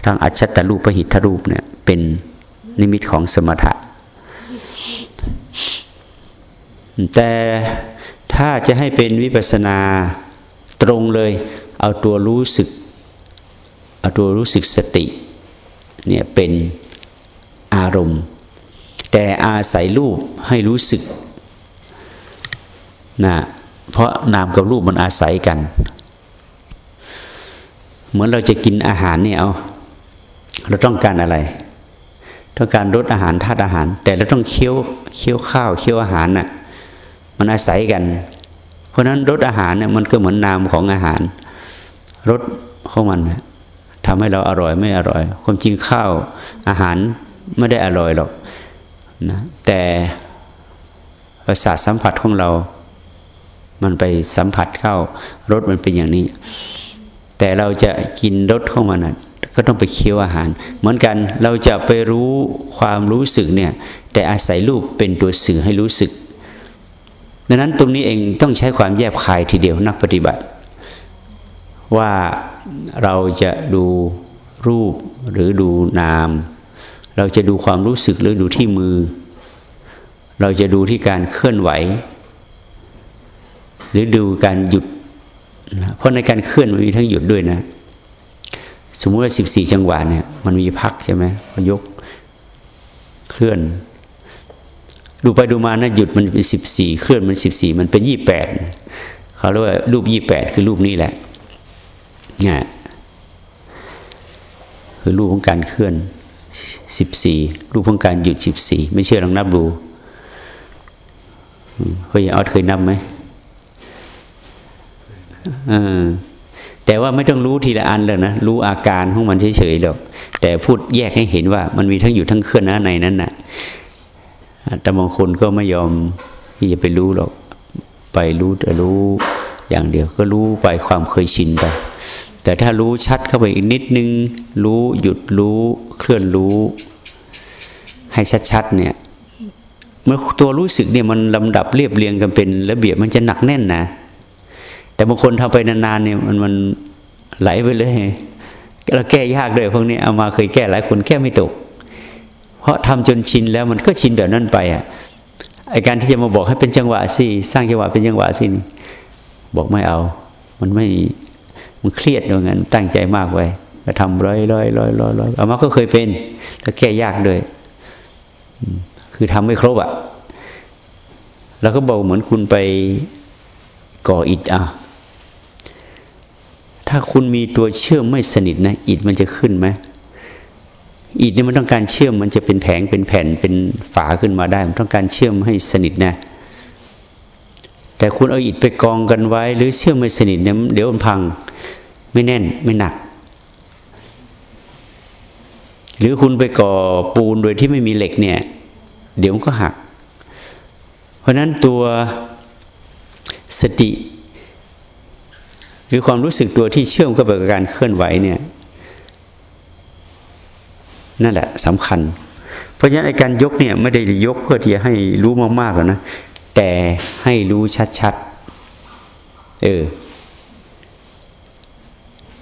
ทั้งอัจฉตรูปพหิทธรูปเนี่ยเป็นนิมิตของสมถะ แต่ถ้าจะให้เป็นวิปัสนาตรงเลย เอาตัวรู้สึก เอาตัวรู้สึกสติเนี่ยเป็นอารมณ์ แต่อาศัยรูปให้รู้สึกนะเพราะนามกับรูปมันอาศัยกัน เหมือนเราจะกินอาหารเนี่ยเอาเราต้องการอะไร ต้องการรสอาหารธาตุอาหาร แต่เราต้องเคี้ยวเคี้ยวข้าวเคี้ยวอาหารน่ะ มันอาศัยกัน เพราะนั้นรสอาหารเนี่ยมันก็เหมือนนามของอาหารรสของมันทำให้เราอร่อยไม่อร่อย ความจริงข้าวอาหารไม่ได้อร่อยหรอกนะแต่ประสาทสัมผัสของเรา มันไปสัมผัสเข้ารสมันเป็นอย่างนี้ แต่เราจะกินรสของมันนะก็ต้องไปเคี้ยวอาหาร เหมือนกันเราจะไปรู้ความรู้สึกเนี่ย แต่อาศัยรูปเป็นตัวสื่อให้รู้สึก ดังนั้นตรงนี้เองต้องใช้ความแยบคายทีเดียวนักปฏิบัติ ว่าเราจะดูรูปหรือดูนาม เราจะดูความรู้สึกหรือดูที่มือ เราจะดูที่การเคลื่อนไหว หรือดูการหยุด เพราะในการเคลื่อนมันมีทั้งหยุดด้วยนะ สมมุติว่าสิบสี่จังหวะเนี่ยมันมีพักใช่ไหมพยกเคลื่อน ดูไปดูมานะหยุดมันเป็นสิบสี่เคลื่อนมันสิบสี่มันเป็นยี่แปดเขาเรียกว่ารูปยี่แปดคือรูปนี้แหละเนี่ยคือรูปของการเคลื่อนสิบสี่รูปของการหยุดสิบสี่ไม่เชื่อลองนับดูเฮ้ยออดเคยนับไหมอ่าแต่ว่าไม่ต้องรู้ทีละอันเลยนะรู้อาการของมันเฉยๆหรอกแต่พูดแยกให้เห็นว่ามันมีทั้งอยู่ทั้งเคลื่อนนะในนั้นนะ่ะ แต่บางคนก็ไม่ยอมที่จะไปรู้หรอกไปรู้แต่รู้อย่างเดียวก็รู้ไปความเคยชินไปแต่ถ้ารู้ชัดเข้าไปอีกนิดนึง รู้หยุดรู้เคลื่อนรู้ ให้ชัดๆเนี่ยเมื่อตัวรู้สึกเนี่ยมันลำดับเรียบเรียงกันเป็นระเบียบมันจะหนักแน่นนะแต่บางคนทำไปนานๆเนี่ยมันมันไหลไปเลยเราแก้ยากเลยพวกนี้เอามาเคยแก้หลายคนแก้ไม่ตก เพราะทำจนชินแล้วมันก็ชินแบบนั้นไปอะไอการที่จะมาบอกให้เป็นจังหวะสิสร้างจังหวะเป็นจังหวะสิบอกไม่เอา มันไม่มันเครียดอย่างนั้นตั้งใจมากไว้ก็ทำร้อยร้อยร้อยร้อยร้อยเอามาก็เคยเป็นแล้วแก้ยากด้วยคือทำไม่ครบอะ แล้วก็บอกเหมือนคุณไปก่ออิฐอะถ้าคุณมีตัวเชื่อมไม่สนิทนะอิฐมันจะขึ้นไหม อิฐนี่มันต้องการเชื่อมมันจะเป็นแผงเป็นแผ่นเป็นฝาขึ้นมาได้ มันต้องการเชื่อมให้สนิทนะ แต่คุณเอาอิฐไปกองกันไว้ หรือเชื่อมไม่สนิทเนี่ยเดี๋ยวมันพังไม่แน่นไม่หนัก หรือคุณไปก่อปูนโดยที่ไม่มีเหล็กเนี่ย เดี๋ยวมันก็หัก เพราะนั้นตัวสติ หรือความรู้สึกตัวที่เชื่อมกับการเคลื่อนไหวเนี่ย นั่นแหละสำคัญ เพราะฉะนั้นการยกเนี่ยไม่ได้ยกเพื่อที่จะให้รู้มากๆหรอกนะ แต่ให้รู้ชัดๆ เออ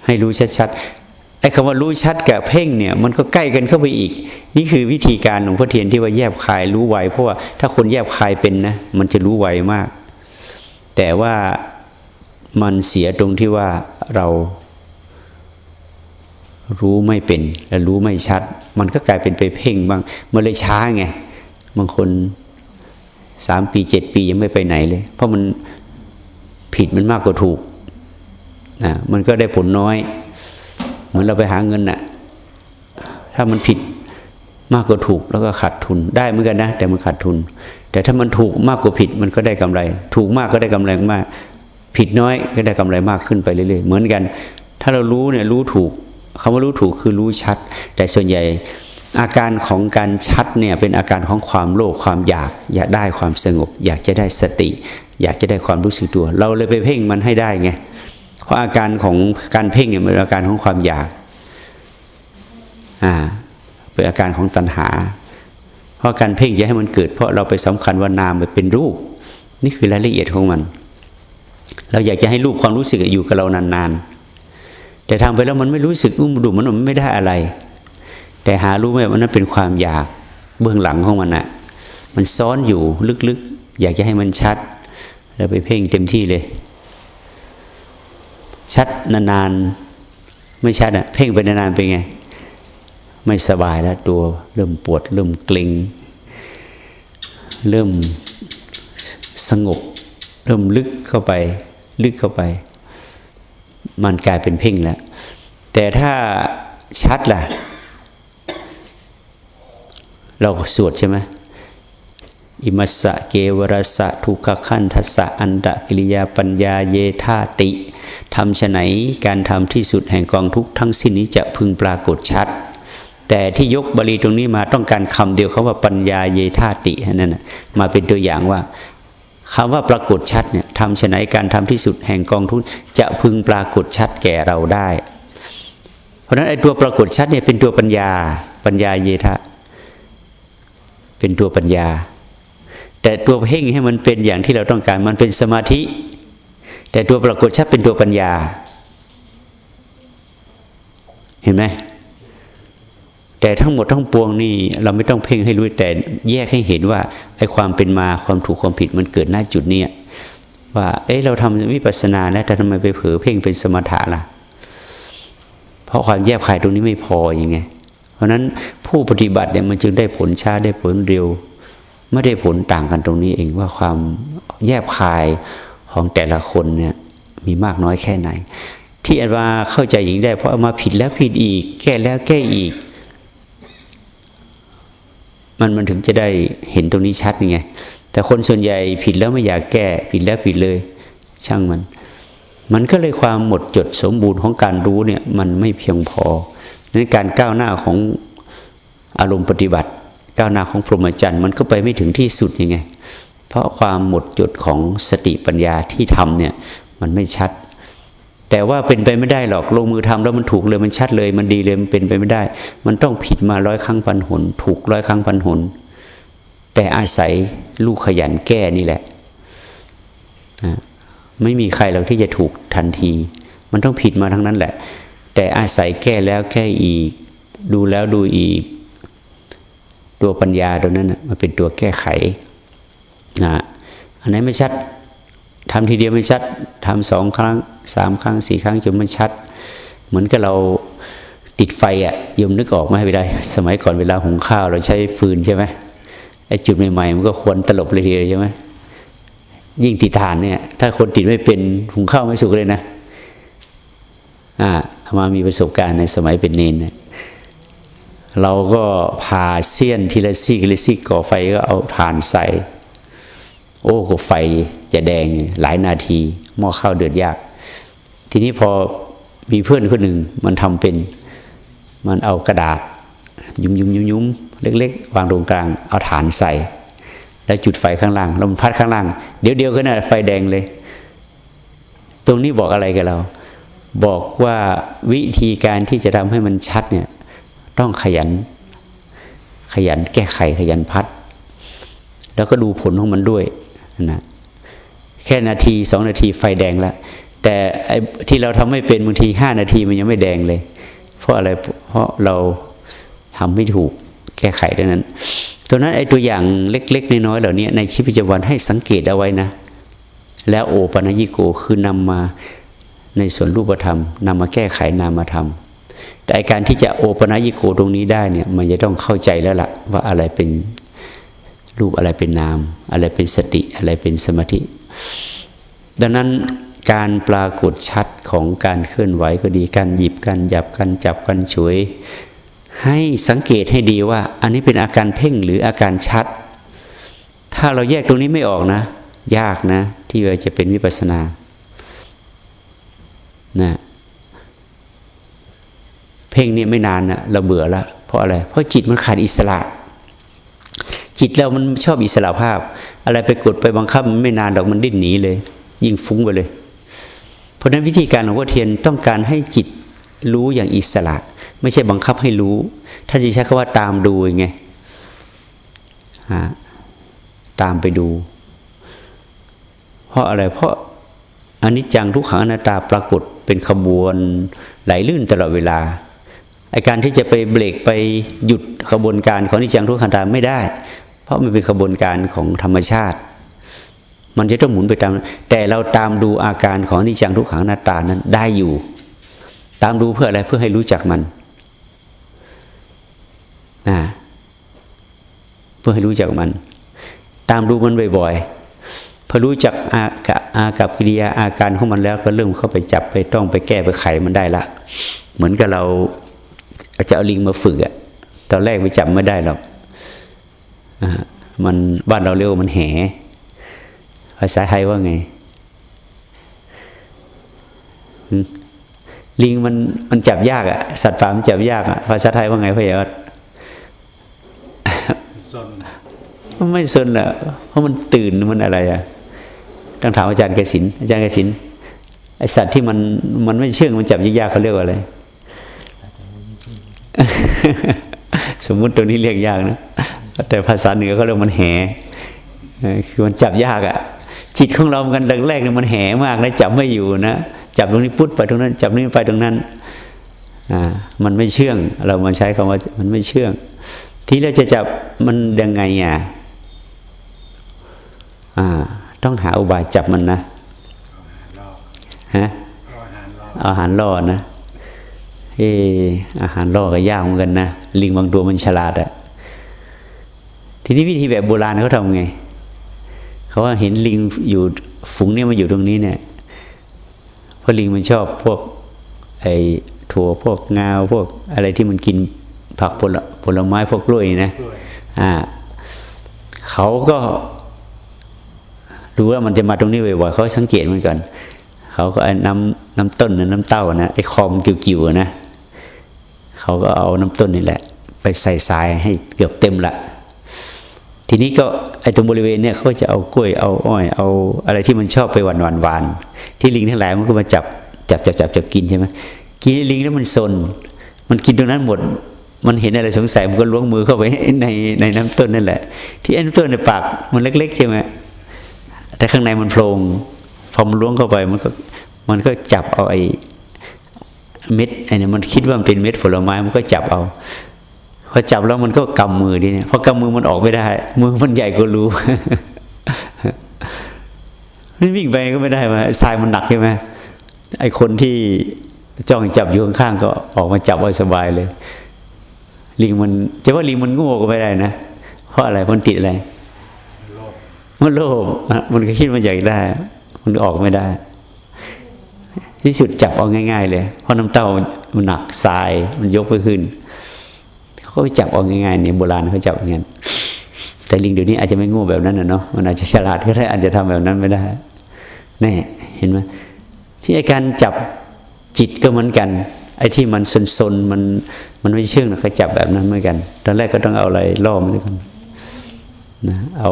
ให้รู้ชัดๆ ไอ้คำว่ารู้ชัดกับเพ่งเนี่ย มันก็ใกล้กันเข้าไปอีก นี่คือวิธีการของพระเทียนที่ว่าแยบคายรู้ไว เพราะว่าถ้าคนแยบคายเป็นนะ มันจะรู้ไวมาก แต่ว่ามันเสียตรงที่ว่าเรารู้ไม่เป็นและรู้ไม่ชัด มันก็กลายเป็นไปเพ่งบ้างมันเลยช้าไงบางคนสามปีเจ็ดปียังไม่ไปไหนเลย เพราะมันผิดมันมากกว่าถูกนะมันก็ได้ผลน้อย เหมือนเราไปหาเงินนะ่ะ ถ้ามันผิดมากกว่าถูกแล้วก็ขาดทุนได้เหมือนกันนะ แต่มันขาดทุน แต่ถ้ามันถูกมากกว่าผิดมันก็ได้กำไร ถูกมากก็ได้กำไรมาก ผิดน้อยก็ได้กำไรมากขึ้นไปเรื่อยๆเหมือนกัน ถ้าเรารู้เนี่ยรู้ถูก คำว่ารู้ถูกคือรู้ชัด แต่ส่วนใหญ่อาการของการชัดเนี่ยเป็นอาการของความโลภความอยาก อยากได้ความสงบ อยากจะได้สติ อยากจะได้ความรู้สึกตัว เราเลยไปเพ่งมันให้ได้ไงเพราะอาการของการเพ่งเนี่ยเป็นอาการของความอยากอ่าเป็นอาการของตัณหา เพราะการเพ่งจะให้มันเกิด เพราะเราไปสำคัญว่านามเป็นรูป นี่คือรายละเอียดของมัน เราอยากจะให้รูปความรู้สึกอยู่กับเรานานๆ แต่ทำไปแล้วมันไม่รู้สึกอุ้มดูมันมันไม่ได้อะไร แต่หารู้ไหมว่านั้นเป็นความอยากเบื้องหลังของมันอะมันซ้อนอยู่ลึกๆ อยากจะให้มันชัด แล้วไปเพ่งเต็มที่เลย ชัดนานๆไม่ชัดอะเพ่งไปนานๆเป็นไง ไม่สบายแล้วตัวเริ่มปวด เริ่มเกร็งเริ่มสงบ เริ่มลึกเข้าไป ลึกเข้าไป มันกลายเป็นเพ่งแล้ว แต่ถ้าชัดล่ะ เราสวดใช่ไหมอิมัสสะเกวรสะทุกขขันทัสสะอันดะกิริยาปัญญาเยธาติทำฉไหนการทำที่สุดแห่งกองทุกทั้งสิ้นนี้จะพึงปรากฏชัด แต่ที่ยกบาลีตรงนี้มาต้องการคำเดียวเขาว่าปัญญาเยธาตินั่นนะมาเป็นตัวอย่างว่า คำว่าปรากฏชัดเนี่ยทำฉไหนการทำที่สุดแห่งกองทุกจะพึงปรากฏชัดแก่เราได้ เพราะฉะนั้นไอ้ตัวปรากฏชัดเนี่ยเป็นตัวปัญญา ปัญญาเยธาเป็นตัวปัญญา แต่ตัวเพ่งให้มันเป็นอย่างที่เราต้องการมันเป็นสมาธิ แต่ตัวปรากฏชัดเป็นตัวปัญญา เห็นไหม แต่ทั้งหมดทั้งปวงนี่เราไม่ต้องเพ่งให้รู้แต่แยกให้เห็นว่าไอ้ความเป็นมาความถูกความผิดมันเกิดหน้าจุดนี้ว่า เอ้เราทำวิปัสสนาแล้วแต่ทำไมไปเผลอเพ่งเป็นสมถะล่ะ เพราะความแยบคายตรงนี้ไม่พออย่างไง เพราะนั้นผู้ปฏิบัติเนี่ยมันจึงได้ผลช้าได้ผลเร็ว ไม่ได้ผลต่างกันตรงนี้เองว่าความแยบคายของแต่ละคนเนี่ยมีมากน้อยแค่ไหน ที่อามาเข้าใจอย่างนี้ได้เพราะเอามาผิดแล้วผิดอีก แก้แล้วแก้อีก มันมันถึงจะได้เห็นตรงนี้ชัดไงแต่คนส่วนใหญ่ผิดแล้วไม่อยากแก้ผิดแล้วผิดเลย ช่างมัน มันก็เลยความหมดจดสมบูรณ์ของการรู้เนี่ยมันไม่เพียงพอนั้นการก้าวหน้าของอารมณ์ปฏิบัติ ก้าวหน้าของพรหมจรรย์มันก็ไปไม่ถึงที่สุดยังไง เพราะความหมดจดของสติปัญญาที่ทำเนี่ยมันไม่ชัด แต่ว่าเป็นไปไม่ได้หรอกลงมือทำแล้วมันถูกเลยมันชัดเลย มันดีเลยมันเป็นไปไม่ได้ มันต้องผิดมาร้อยครั้งพันหน ถูกร้อยครั้งพันหน แต่อาศัยลูกขยันแก้นี่แหละไม่มีใครเราที่จะถูกทันที มันต้องผิดมาทั้งนั้นแหละ แต่อาศัยแก้แล้วแก้อีก ดูแล้วดูอีก ตัวปัญญาตัวนั้นมันเป็นตัวแก้ไขนะอันไหนไม่ชัด ทำทีเดียวไม่ชัดทำสองครั้งสามครั้งสี่ครั้งจนมันชัด เหมือนกับเราติดไฟอะ่ะยมนึกออกไหมเวลาสมัยก่อนเวลาหุงข้าวเราใช้ฟืนใช่ไหมไอ้จุดใหม่ๆมันก็ควรตลบเลยทีเดียวใช่ไหมยิ่งติดฐานเนี่ย ถ้าคนติดไม่เป็นหุงข้าวไม่สุกเลยนะอ่ามามีประสบการณ์ในสมัยเป็นเนนเนี่ยเราก็พาเสี้ยนทีละซี่ทีละซี่ก่อไฟก็เอาถ่านใส่ โอ้ก็ไฟ จะแดงหลายนาทีหม้อข้าวเดือดยาก ทีนี้พอมีเพื่อนคนหนึ่งมันทำเป็น มันเอากระดาษ ยุ้มยุ้มยุ้มยุ้มเล็ก ๆ วางตรงกลางเอาฐานใส่ แล้วจุดไฟข้างล่างแล้วมันพัดข้างล่าง เดี๋ยวเดียวก็น่าไฟแดงเลย ตรงนี้บอกอะไรกับเรา บอกว่าวิธีการที่จะทำให้มันชัดเนี่ย ต้องขยัน ขยันแก้ไขขยันพัด แล้วก็ดูผลของมันด้วยนะ แค่นาทีสองนาทีไฟแดงแล้วแต่ที่เราทำไม่เป็นบางทีห้านาทีมันยังไม่แดงเลย เพราะอะไรเพราะเราทำไม่ถูกแก้ไขดังนั้นตัวนั้นไอ้ตัวอย่างเล็ก ๆ น้อยๆเหล่านี้ในชีวิตประจำวันให้สังเกตเอาไว้นะ แล้วโอปัญญิโกคือนำมาในส่วนรูปธรรมนำมาแก้ไขนามธรรมแต่การที่จะโอปนัยิโกตรงนี้ได้เนี่ยมันจะต้องเข้าใจแล้วละ่ะว่าอะไรเป็นรูปอะไรเป็นนาม อะไรเป็นสติอะไรเป็นสมาธิ ดังนั้นการปรากฏชัดของการเคลื่อนไหวก็ดีการหยิบกันหยับกันจับกันช่วย ให้สังเกตให้ดีว่า อันนี้เป็นอาการเพ่งหรืออาการชัด ถ้าเราแยกตรงนี้ไม่ออกนะ ยากนะ ที่เราจะเป็นวิปัสสนานะเพ่งนี่ไม่นานนะเราเบื่อแล้วเพราะอะไร เพราะจิตมันขาดอิสระ จิตเรามันชอบอิสระภาพ อะไรไปกดไปบังคับมันไม่นานดอกมันดิ้นหนีเลย ยิ่งฟุ้งไปเลย เพราะนั้นวิธีการของวัดเทียนต้องการให้จิตรู้อย่างอิสระ ไม่ใช่บังคับให้รู้ถ้านจะใช้คำว่าตามดูยังไงตามไปดู เพราะอะไรเพราะอนิจจังทุกขังอนัตตาปรากฏเป็นขบวนไหลลื่นตลอดเวลาไอการที่จะไปเบรกไปหยุดขบวนการของอนิจจังทุกขังอนัตตาไม่ได้ ราะมันเป็นขบวนการของธรรมชาติ มันจะต้องหมุนไปตาม แต่เราตามดูอาการของนิจังทุกขังอนัตตานั้นได้อยู่ ตามดูเพื่ออะไรเพื่อให้รู้จักมันนะเพื่อให้รู้จักมัน ตามดูมันบ่อยๆพอรู้จักอากับอากับกิริยาอาการของมันแล้วก็เริ่มเข้าไปจับไปต้องไปแก้ไปไขมันได้ละเหมือนกับเราจะเอาลิงมาฝึกอะตอนแรกไปจับไม่ได้หรอก มันบ้านเราเรียกว่ามันแหภาษาไทยว่าไง ลิงมันมันจับยากอะสัตว์ป่ามันจับยากอะภาษาไทยว่าไงพ่อใหญ่มันไม่สนอะเพราะมันตื่นมันอะไรอะต้องถามอาจารย์เกษินอาจารย์เกษินไอสัตว์ที่มันมันไม่เชื่องมันจับยากๆเขาเรียกว่าอะไรสมมุติตัวนี้เรียกยากนะ แต่ภาษาเหนือเขาเรียกมันแหคือมันจับยากอะ จิตของเรากันแรกๆเนี่ยมันแหมากนะจับไม่อยู่นะจับตรงนี้พุทไปตรงนั้น จับนี้ไปตรงนั้นอ่ามันไม่เชื่อง เรามาใช้คำว่ามันไม่เชื่อง ที่เราจะจับมันยังไงอะอ่า ต้องหาอุบายจับมันนะฮะอาหารล่อนะเอออาหารล่อก็ยากเหมือนกันนะลิงบางตัวมันฉลาดอะ ทีนี้วิธีแบบโบราณเขาทำไงเขาว่าเห็นลิงอยู่ฝูงนี้มาอยู่ตรงนี้เนี่ยเพราะลิงมันชอบพวกไอ้ถั่วพวกงาพวกอะไรที่มันกินผักผลผลไม้พวกกล้วยนะอ่าเขาก็ดูว่ามันจะมาตรงนี้บ่อยๆเขาสังเกตเหมือนกันเขาก็ไอ้น้ำน้ำต้นน้ำเต้านะไอ้คอมกิ่วๆนะเขาก็เอาน้ำต้นนี่แหละ ไปใส่ทรายให้เกือบเต็มละ ทีนี้ก็ไอ้ตรงบริเวณเนี่ยเขาจะเอากล้วยเอาอ้อยเอาอะไรที่มันชอบไปหวานหวานหวานที่ลิงทั้งหลายมันก็มาจับจับจับจับจับกินใช่ไหมกินลิงแล้วมันซนมันกินตรงนั้นหมด มันเห็นอะไรสงสัยมันก็ล้วงมือเข้าไปในในน้ำต้นนั่นแหละ ที่ไอ้น้ำต้นในปากมันเล็กๆใช่ไหมแต่ข้างในมันโพรงพอมันล้วงเข้าไปมันก็มันก็จับเอาไอ้เม็ดไอ้นี่มันคิดว่ามันเป็นเม็ดผลไม้มันก็จับเอา พอจับแล้วมันก็กำมือดิเนี่ยพอกำมือมันออกไม่ได้ มือมันใหญ่ก็รู้นี่วิ่งไปก็ไม่ได้มาทรายมันหนักใช่ไหมไอ้คนที่จ้องจับอยู่ข้างๆก็ออกมาจับไว้สบายเลย ลิงมันจะว่าลิงมันโง่ก็ไม่ได้นะเพราะอะไรมันติดอะไรมันโลภมันก็คิดมันใหญ่ได้ มันออกไม่ได้ ที่สุดจับเอาง่าย ๆ เลย เพราะน้ำเต้ามันหนักทรายมันยกไปขึ้น เขาก็จับเอาง่ายๆเนี่ยโบราณเขาจับอย่างนั้นแต่ลิงเดี๋ยวนี้อาจจะไม่ง่แบบนั้นนะเนาะมันอาจจะฉลาดก็ได้อาจจะทำแบบนั้นไม่ได้แน่เห็นไหมที่ไอการจับจิตก็เหมือนกัน ไอ้ที่มันซนๆมันมันไม่เชื่องนะเขาจับแบบนั้นเหมือนกัน ตอนแรกก็ต้องเอาอะไรล่อมันด้วยกันนะเอา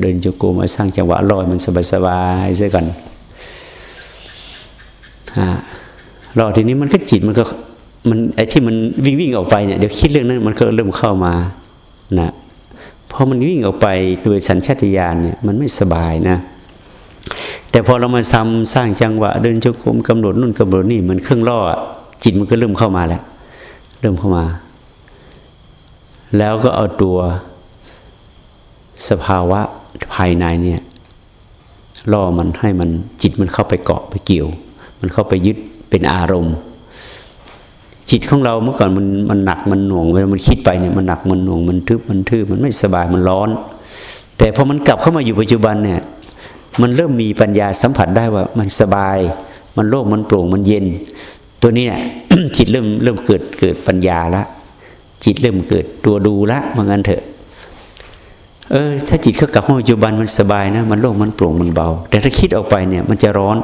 เดินจูกูมาสร้างจังหวะลอยมันสบายๆซะก่อนรอทีนี้มันก็จิตมันก็ มันไอ้ที่มันวิ่งวิ่งออกไปเนี่ยเดี๋ยวคิดเรื่องนั้นมันก็เริ่มเข้ามานะพอมันวิ่งออกไปโดยสัญชาตญาณเนี่ยมันไม่สบายนะ แต่พอเรามาทำสร้างจังหวะ เดินจงกรมกำหนดนู่นกำหนดนี่มันเครื่องล่อจิตมันก็เริ่มเข้ามาแล้วเริ่มเข้ามา แล้วก็เอาตัวสภาวะภายในเนี่ยล่อมันให้มันจิตมันเข้าไปเกาะไปเกี่ยว มันเข้าไปยึดเป็นอารมณ์ จิตของเราเมื่อก่อนมันมันหนักมันหน่วงเวลามันคิดไปเนี่ยมันหนักมันหน่วงมันทึบมันทื่อมันไม่สบายมันร้อน แต่พอมันกลับเข้ามาอยู่ปัจจุบันเนี่ยมันเริ่มมีปัญญาสัมผัสได้ว่ามันสบาย มันโล่งมันโปร่งมันเย็น ตัวนี้เนี่ยจิตเริ่มเริ่มเกิดเกิดปัญญาละ จิตเริ่มเกิดตัวดูละมันงั้นเถอะ เออ ถ้าจิตเขากลับมาปัจจุบันมันสบายนะ มันโล่งมันโปร่งมันเบา แต่ถ้าคิดออกไปเนี่ย มันจะร้อน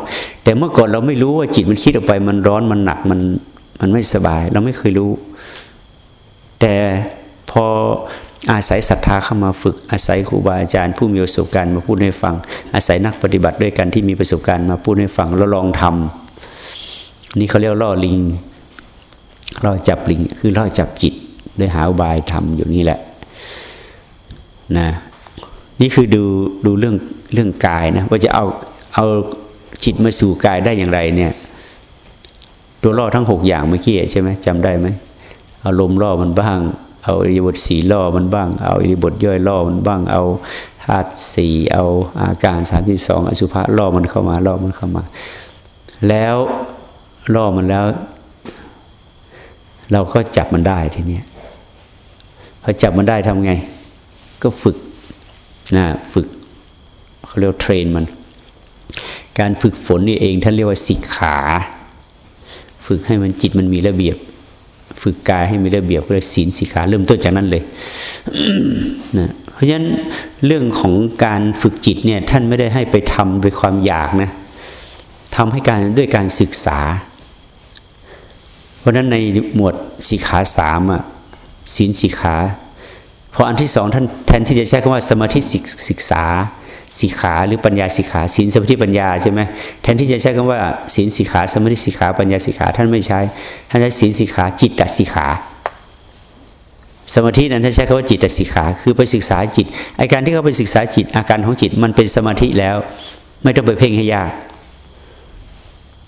แต่เมื่อก่อนเราไม่รู้ว่าจิตมันคิดออกไปมันร้อนมันหนักมัน มันไม่สบาย เราไม่เคยรู้ แต่พออาศัยศรัทธาเข้ามาฝึก อาศัยครูบาอาจารย์ ผู้มีประสบการณ์มาพูดให้ฟัง อาศัยนักปฏิบัติด้วยกันที่มีประสบการณ์มาพูดให้ฟังแล้วลองทำนี่เขาเรียกล่อลิงล่อจับลิง คือล่อจับจิตด้วยหาอุบายทำอยู่นี่แหละนะนี่คือดูดูเรื่องเรื่องกายนะว่าจะเอาเอาจิตมาสู่กายได้อย่างไรเนี่ย ตัวล่อทั้งหกอย่างเมื่อกี้ใช่ไหมจำได้ไหมเอาลมล่อมันบ้าง เอาอิริบทสีล่อมันบ้าง เอาอิริบทย่อยล่อมันบ้าง เอาธาตุสี่เอาอาการสามสิบสองอสุภะล่อมันเข้ามาล่อมันเข้ามา แล้วล่อมันแล้ว เราก็จับมันได้ทีนี้พอจับมันได้ทำไง ก็ฝึกนะฝึกเขาเรียกเทรนมัน การฝึกฝนนี่เองท่านเรียกว่าสิกขา ฝึกให้มันจิตมันมีระเบียบ ฝึกกายให้มีระเบียบก็เรียศีลสิกขาเริ่มต้นจากนั้นเลยนะเพราะฉะนั้นเรื่องของการฝึกจิตเนี่ยท่านไม่ได้ให้ไปทำด้วยความอยากนะทำให้การด้วยการศึกษา เพราะฉะนั้นในหมวดสิกขาสามอะศีลสิกขาพออันที่สองท่านแทนที่จะใช้คำว่าสมาธิศึกษา สิกขาหรือปัญญาสิกขาศีลสมาธิปัญญาใช่ไหมแทนที่จะใช้คำว่าศีลสิกขาสมาธิสิกขาปัญญาสิกขาท่านไม่ใช้ท่านใช้ศีลสิกขาจิตตสิกขาสมาธินั้นท่านใช้คำว่าจิตตสิกขาคือไปศึกษาจิตอาการที่เขาไปศึกษาจิต อาการของจิตมันเป็นสมาธิแล้ว ไม่ต้องไปเพ่งให้ยาก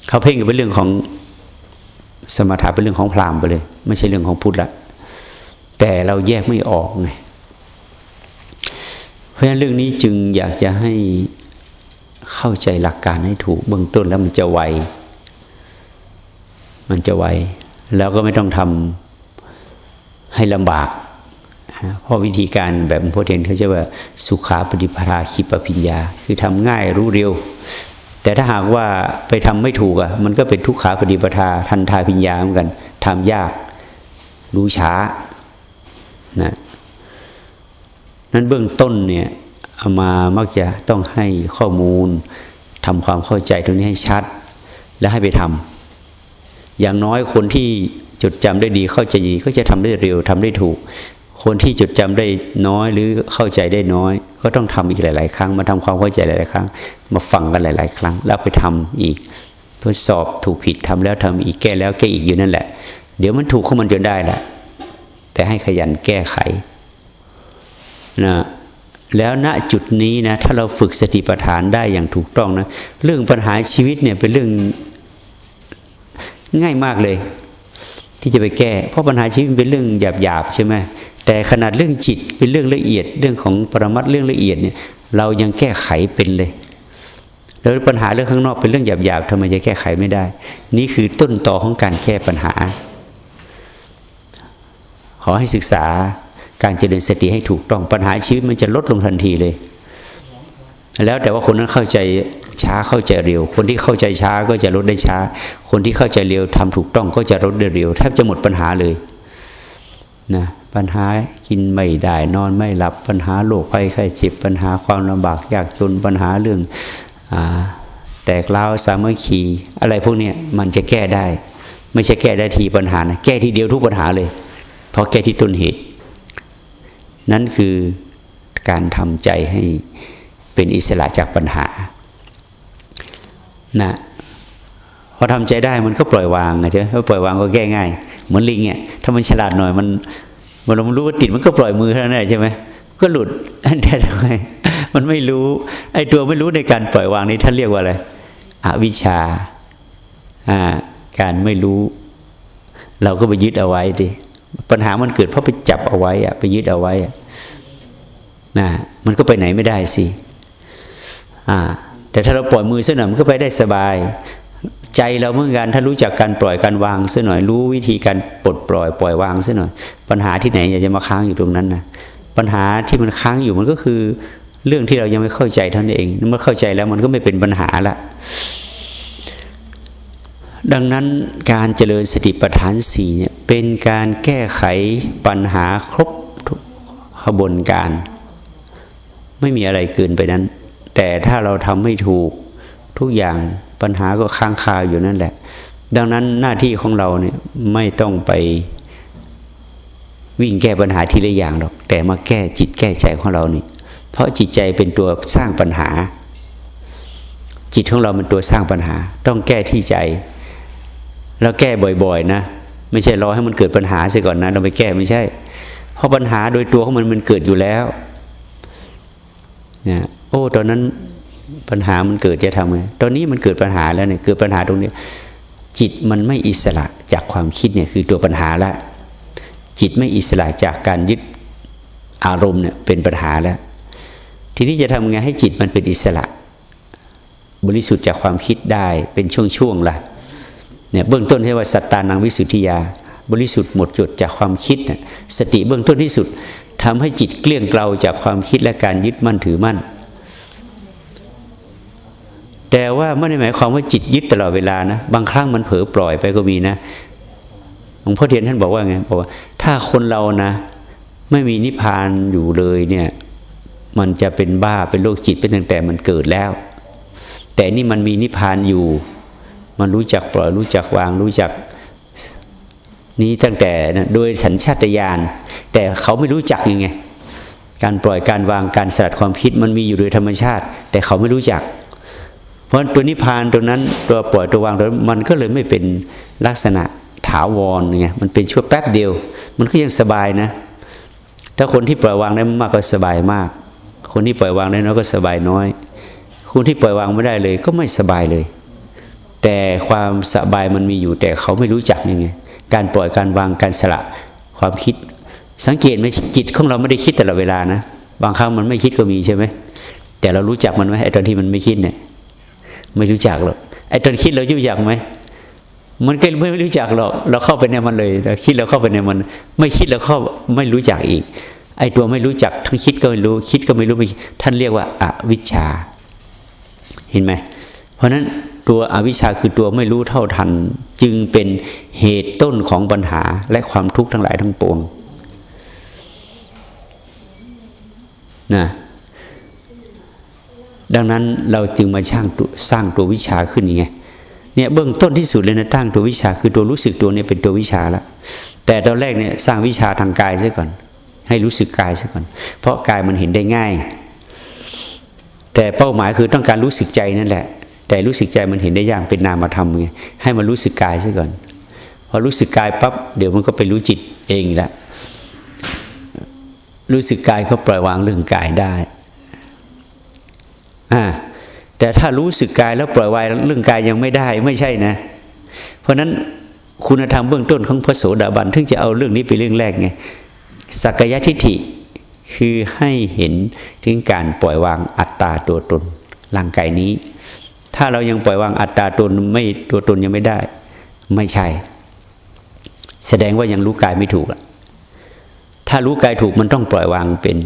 เขาเพ่งเป็นเรื่องของสมถะเป็นเรื่องของพราหมณ์ไปเลย ไม่ใช่เรื่องของพุทธละแต่เราแยกไม่ออกไง ราะฉะนั้นเรื่องนี้จึงอยากจะให้เข้าใจหลักการให้ถูกเบื้องต้นแล้วมันจะไว มันจะไว แล้วก็ไม่ต้องทำให้ลำบาก เพราะวิธีการแบบพระเทนเขาจะว่าสุขาปฏิปทาคิปปิญญา คือทำง่ายรู้เร็ว แต่ถ้าหากว่าไปทำไม่ถูกอะ มันก็เป็นทุกขาปฏิปทาทันทาปิญญาเหมือนกันทำยาก รู้ช้านะ นั้นเบื้องต้นเนี่ยเอามามักจะต้องให้ข้อมูลทำความเข้าใจตรงนี้ให้ชัด แล้วให้ไปทำอย่างน้อยคนที่จดจำได้ดีเข้าใจดีก็จะทำได้เร็วทำได้ถูก คนที่จดจำได้น้อยหรือเข้าใจได้น้อย ก็ต้องทำอีกหลาย ๆ ครั้ง มาทำความเข้าใจหลาย ๆ ครั้ง มาฟังกันหลาย ๆ ครั้ง แล้วไปทำอีก ทดสอบถูกผิดทำแล้วทำอีกแก้แล้วแก้อีกอยู่นั่นแหละ เดี๋ยวมันถูกของมันจนได้แหละแต่ให้ขยันแก้ไข นะแล้วณจุดนี้นะถ้าเราฝึกสติปัฏฐานได้อย่างถูกต้องนะเรื่องปัญหาชีวิตเนี่ยเป็นเรื่องง่ายมากเลย ที่จะไปแก้ เพราะปัญหาชีวิตเป็นเรื่องหยาบๆใช่ไหมแต่ขนาดเรื่องจิตเป็นเรื่องละเอียด เรื่องของปรมัตเรื่องละเอียดเนี่ยเรายังแก้ไขเป็นเลยแล้วปัญหาเรื่องข้างนอกเป็นเรื่องหยาบๆทำไมจะแก้ไขไม่ได้ นี่คือต้นต่อของการแก้ปัญหา ขอให้ศึกษา การเจริญสติให้ถูกต้องปัญหาชีวิตมันจะลดลงทันทีเลย แล้วแต่ว่าคนนั้นเข้าใจช้าเข้าใจเร็ว คนที่เข้าใจช้าก็จะลดได้ช้า คนที่เข้าใจเร็วทำถูกต้องก็จะลดได้เร็วแทบจะหมดปัญหาเลยนะปัญหากินไม่ได้นอนไม่หลับปัญหาโรคภัยไข้เจ็บปัญหาความลำบากยากจนปัญหาเรื่องอแตกเล้าสามัคคีอะไรพวกนี้มันจะแก้ได้ ไม่ใช่แก้ได้ทีปัญหานะแก้ทีเดียวทุกปัญหาเลย เพราะแก้ที่ต้นเหตุ นั่นคือการทำใจให้เป็นอิสระจากปัญหานะพอทำใจได้มันก็ปล่อยวางใช่ไหมปล่อยวางก็แก้ง่าย เหมือนลิงเนี่ยถ้ามันฉลาดหน่อยมันมันรู้ว่าติดมันก็ปล่อยมือเท่านั้นใช่ไหมก็หลุดแต่ทำไมมันไม่รู้ ไอ้ตัวไม่รู้ในการปล่อยวางนี้ท่านเรียกว่าอะไรอวิชชาอ่าการไม่รู้ เราก็ไปยึดเอาไว้ดิ ปัญหามันเกิดเพราะไปจับเอาไว้อะไปยึดเอาไว้นะมันก็ไปไหนไม่ได้สิอ่าแต่ถ้าเราปล่อยมือเส้นหน่อยมันก็ไปได้สบาย ใจเราเมื่อกันถ้ารู้จักการปล่อยการวางเส้นหน่อย รู้วิธีการปลดปล่อยปล่อยวางเส้นหน่อย ปัญหาที่ไหนอยากจะมาค้างอยู่ตรงนั้นนะปัญหาที่มันค้างอยู่มันก็คือ เรื่องที่เรายังไม่เข้าใจเท่านั้นเองเมื่อเข้าใจแล้วมันก็ไม่เป็นปัญหาละ ดังนั้นการเจริญสติปัฏฐานสี่เนี่ยเป็นการแก้ไขปัญหาครบทุกขบวนการ ไม่มีอะไรเกินไปนั้น แต่ถ้าเราทำไม่ถูกทุกอย่างปัญหาก็ค้างคาอยู่นั่นแหละ ดังนั้นหน้าที่ของเราเนี่ยไม่ต้องไปวิ่งแก้ปัญหาทีละอย่างหรอก แต่มาแก้จิตแก้ใจของเรานี่ เพราะจิตใจเป็นตัวสร้างปัญหา จิตของเราเป็นตัวสร้างปัญหา ต้องแก้ที่ใจ แล้วแก้บ่อยๆ นะ ไม่ใช่รอให้มันเกิดปัญหาเสียก่อนนะเราไปแก้ไม่ใช่ เพราะปัญหาโดยตัวของมันมันเกิดอยู่แล้วเนี่ยโอ้ตอนนั้นปัญหามันเกิดจะทำไงตอนนี้มันเกิดปัญหาแล้วเนี่ยเกิดปัญหาตรงนี้ จิตมันไม่อิสระจากความคิดเนี่ยคือตัวปัญหาละจิตไม่อิสระจากการยึดอารมณ์เนี่ยเป็นปัญหาแล้ว ทีนี้จะทำไงให้จิตมันเป็นอิสระ บริสุทธิ์จากความคิดได้เป็นช่วงๆล่ะ เนี่ยเบื้องต้นให้ว่าสัตตานังวิสุทธิยา บริสุทธิ์หมดจดจากความคิดสติเบื้องต้นที่สุดทำให้จิตเกลี้ยงเกลาจากความคิดและการยึดมั่นถือมั่น แต่ว่าไม่ได้หมายความว่าจิตยึดตลอดเวลานะบางครั้งมันเผลอปล่อยไปก็มีนะหลวงพ่อเทียนท่านบอกว่าไงบอกว่า ถ้าคนเรานะ ไม่มีนิพพานอยู่เลยเนี่ย มันจะเป็นบ้าเป็นโรคจิตเป็นตั้งแต่มันเกิดแล้ว แต่นี่มันมีนิพพานอยู่ มันรู้จักปล่อยรู้จักวางรู้จักนี้ตั้งแต่นะโดยสัญชาตญาณแต่เขาไม่รู้จักยังไง การปล่อยการวางการสลัดความคิดมันมีอยู่โดยธรรมชาติ แต่เขาไม่รู้จัก เพราะตัวนิพพานตัวนั้นตัวปล่อยตัววางตัวมันก็เลยไม่เป็นลักษณะถาวรไงมันเป็นชั่วแป๊บเดียว มันก็ยังสบายนะ ถ้าคนที่ปล่อยวางได้มากก็สบายมาก คนที่ปล่อยวางได้น้อยก็สบายน้อยคนที่ปล่อยวางไม่ได้เลยก็ไม่สบายเลย แต่ความสบายมันมีอยู่ แต่เขาไม่รู้จักยังไงการปล่อยการวางการสละความคิด สังเกตไหมจิตของเราไม่ได้คิดแต่ละเวลานะบางครั้งมันไม่คิดก็มีใช่ไหมแต่เรารู้จักมันไหมไอ้ตอนที่มันไม่คิดเนี่ย ไม่รู้จักหรอกไอ้ตอนคิดเรารู้จักไหมมันก็ไม่รู้จักหรอกเราเข้าไปในมันเลยเราคิดเราเข้าไปในมัน ไม่คิดเราเข้าไม่รู้จักอีก ไอ้ตัวไม่รู้จักทั้งคิดก็ไม่รู้ คิดก็ไม่รู้ไม่ท่านเรียกว่าอวิชชา เห็นไหมเพราะนั้น ตัวอวิชชาคือตัวไม่รู้เท่าทัน จึงเป็นเหตุต้นของปัญหาและความทุกข์ทั้งหลายทั้งปวงนะดังนั้นเราจึงมาสร้างสร้างตัววิชาขึ้นไงเนี่ยเบื้องต้นที่สุดเลยนะตั้งตัววิชาคือตัวรู้สึกตัวเนี่ยเป็นตัววิชาแล้วแต่ตอนแรกเนี่ยสร้างวิชาทางกายซะก่อน ให้รู้สึกกายซะก่อน เพราะกายมันเห็นได้ง่าย แต่เป้าหมายคือต้องการรู้สึกใจนั่นแหละ แต่รู้สึกใจมันเห็นได้ยากเป็นนามธรรมไงให้มันรู้สึกกายซะก่อนพอรู้สึกกายปั๊บเดี๋ยวมันก็ไปรู้จิตเองละรู้สึกกายก็ปล่อยวางเรื่องกายได้อ่าแต่ถ้ารู้สึกกายแล้วปล่อยวางเรื่องกายยังไม่ได้ไม่ใช่นะ เพราะนั้นคุณธรรมเบื้องต้นของพระโสดาบันถึงจะเอาเรื่องนี้ไปเรื่องแรกไงสักยะทิฏฐิคือให้เห็นถึงการปล่อยวางอัตตาตัวตนร่างกายนี้ ถ้าเรายังปล่อยวางอัตตาตนไม่ตัวตนยังไม่ได้ ไม่ใช่ แสดงว่ายังรู้กายไม่ถูกถ้ารู้กายถูกมันต้องปล่อยวางเป็น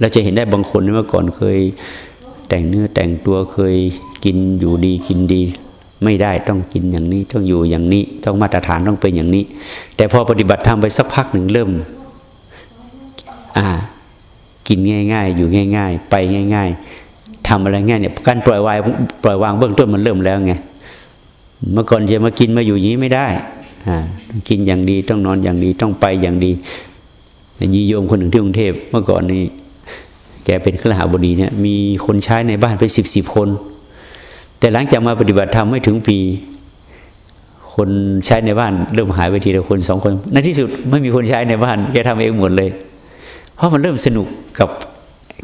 เราจะเห็นได้บางคนเมื่อก่อนเคยแต่งเนื้อแต่งตัวเคยกินอยู่ดีกินดี ไม่ได้ต้องกินอย่างนี้ต้องอยู่อย่างนี้ ต้องมาตรฐานต้องเป็นอย่างนี้ แต่พอปฏิบัติทำไปสักพักหนึ่งเริ่มอ่ากินง่าย ๆ อยู่ง่าย ๆ ไปง่ายๆ ทำอะไรเง่ายเนี่ยการปล่อยวางปล่อยวางเบื้องต้นมันเริ่มแล้วไงเมื่อก่อนจะมากินมาอยู่อย่างนี้ไม่ได้อ่ากินอย่างดีต้องนอนอย่างดีต้องไปอย่างดียีโยมคนหนึ่งที่กรุงเทพเมื่อก่อนนี้ แกเป็นขลาบดีเนี่ยมีคนใช้ในบ้านไปสิบสิบคน แต่หลังจากมาปฏิบัติธรรมไม่ถึงปี คนใช้ในบ้านเริ่มหายไปทีละคนสองคนในที่สุดไม่มีคนใช้ในบ้านแกทำเองหมดเลย เพราะมันเริ่มสนุกกับ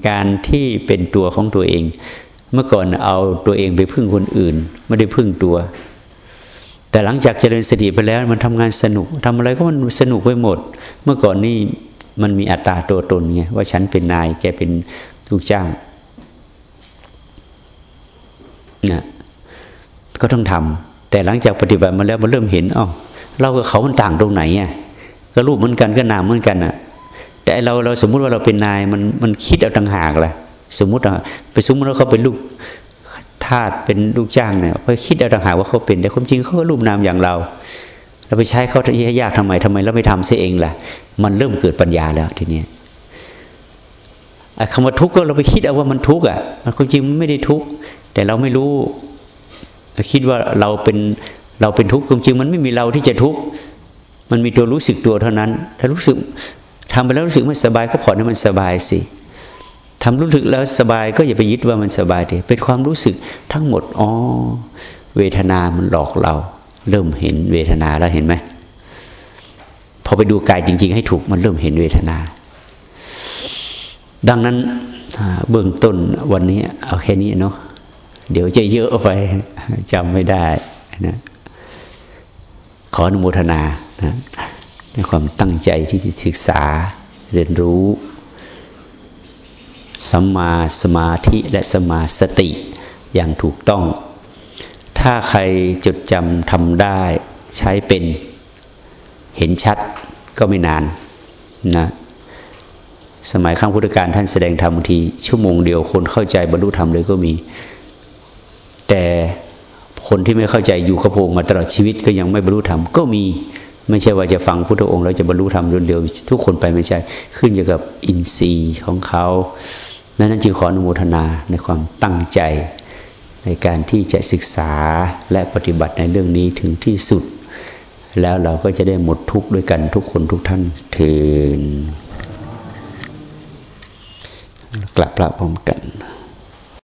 การที่เป็นตัวของตัวเอง เมื่อก่อนเอาตัวเองไปพึ่งคนอื่น ไม่ได้พึ่งตัว แต่หลังจากเจริญสติไปแล้วมันทำงานสนุกทำอะไรก็มันสนุกไปหมด เมื่อก่อนนี่มันมีอัตราตัวตนไงว่าฉันเป็นนายแกเป็นลูกจ้างนะก็ต้องทำแต่หลังจากปฏิบัติมาแล้วมันเริ่มเห็นอ๋อเรากับเขามันต่างตรงไหนอะก็รูปเหมือนกันก็นามเหมือนกันอะ แต่เราเราสมมุติว่าเราเป็นนายมันมันคิดเอาต่างหากแหละสมมุติอะไปสมมติว่าเขาเป็นลูกทาสเป็นลูกจ้างเนี่ยไปคิดเอาต่างหากว่าเขาเป็นแต่ความจริงเขาก็รูปนามอย่างเรา เราไปใช้เขาที่ยากทำไมทำไมเราไม่ทำเสียเองล่ะ มันเริ่มเกิดปัญญาแล้วทีนี้คำว่าทุกข์ก็เราไปคิดเอาว่ามันทุกข์อะมันความจริงมันไม่ได้ทุกข์แต่เราไม่รู้เราคิดว่าเราเป็นเราเป็นทุกข์ความจริงมันไม่มีเราที่จะทุกข์มันมีตัวรู้สึกตัวเท่านั้น ถ้ารู้สึก ทำไปแล้วรู้สึกไม่สบายก็ผ่อนให้มันสบายสิทำรู้สึกแล้วสบายก็อย่าไปยึดว่ามันสบายดิเป็นความรู้สึกทั้งหมดอ๋อเวทนามันหลอกเรา เริ่มเห็นเวทนาแล้วเห็นไหมพอไปดูกายจริง ๆ ให้ถูกมันเริ่มเห็นเวทนา ดังนั้นเบื้องต้นวันนี้เอาแค่นี้เนาะเดี๋ยวจะเยอะไปจำไม่ได้นะขออนุโมทนานะ ในความตั้งใจที่จะศึกษาเรียนรู้สัมมาสมาธิและสมาสติอย่างถูกต้อง ถ้าใครจดจำทำได้ใช้เป็นเห็นชัดก็ไม่นานนะสมัยข้างพุทธการท่านแสดงธรรมบางทีชั่วโมงเดียวคนเข้าใจบรรลุธรรมเลยก็มี แต่คนที่ไม่เข้าใจอยู่กับพระองมาตลอดชีวิตก็ยังไม่บรรลุธรรมก็มี ไม่ใช่ว่าจะฟังพุทธองค์แล้วจะบรรลุธรรมเดียวทุกคนไปไม่ใช่ ขึ้นอยู่กับอินทรีย์ของเขานั้นจึงขออนุโมทนาในความตั้งใจ ในการที่จะศึกษาและปฏิบัติในเรื่องนี้ถึงที่สุด แล้วเราก็จะได้หมดทุกข์ด้วยกันทุกคนทุกท่านเถินกลับพระพร้อมกัน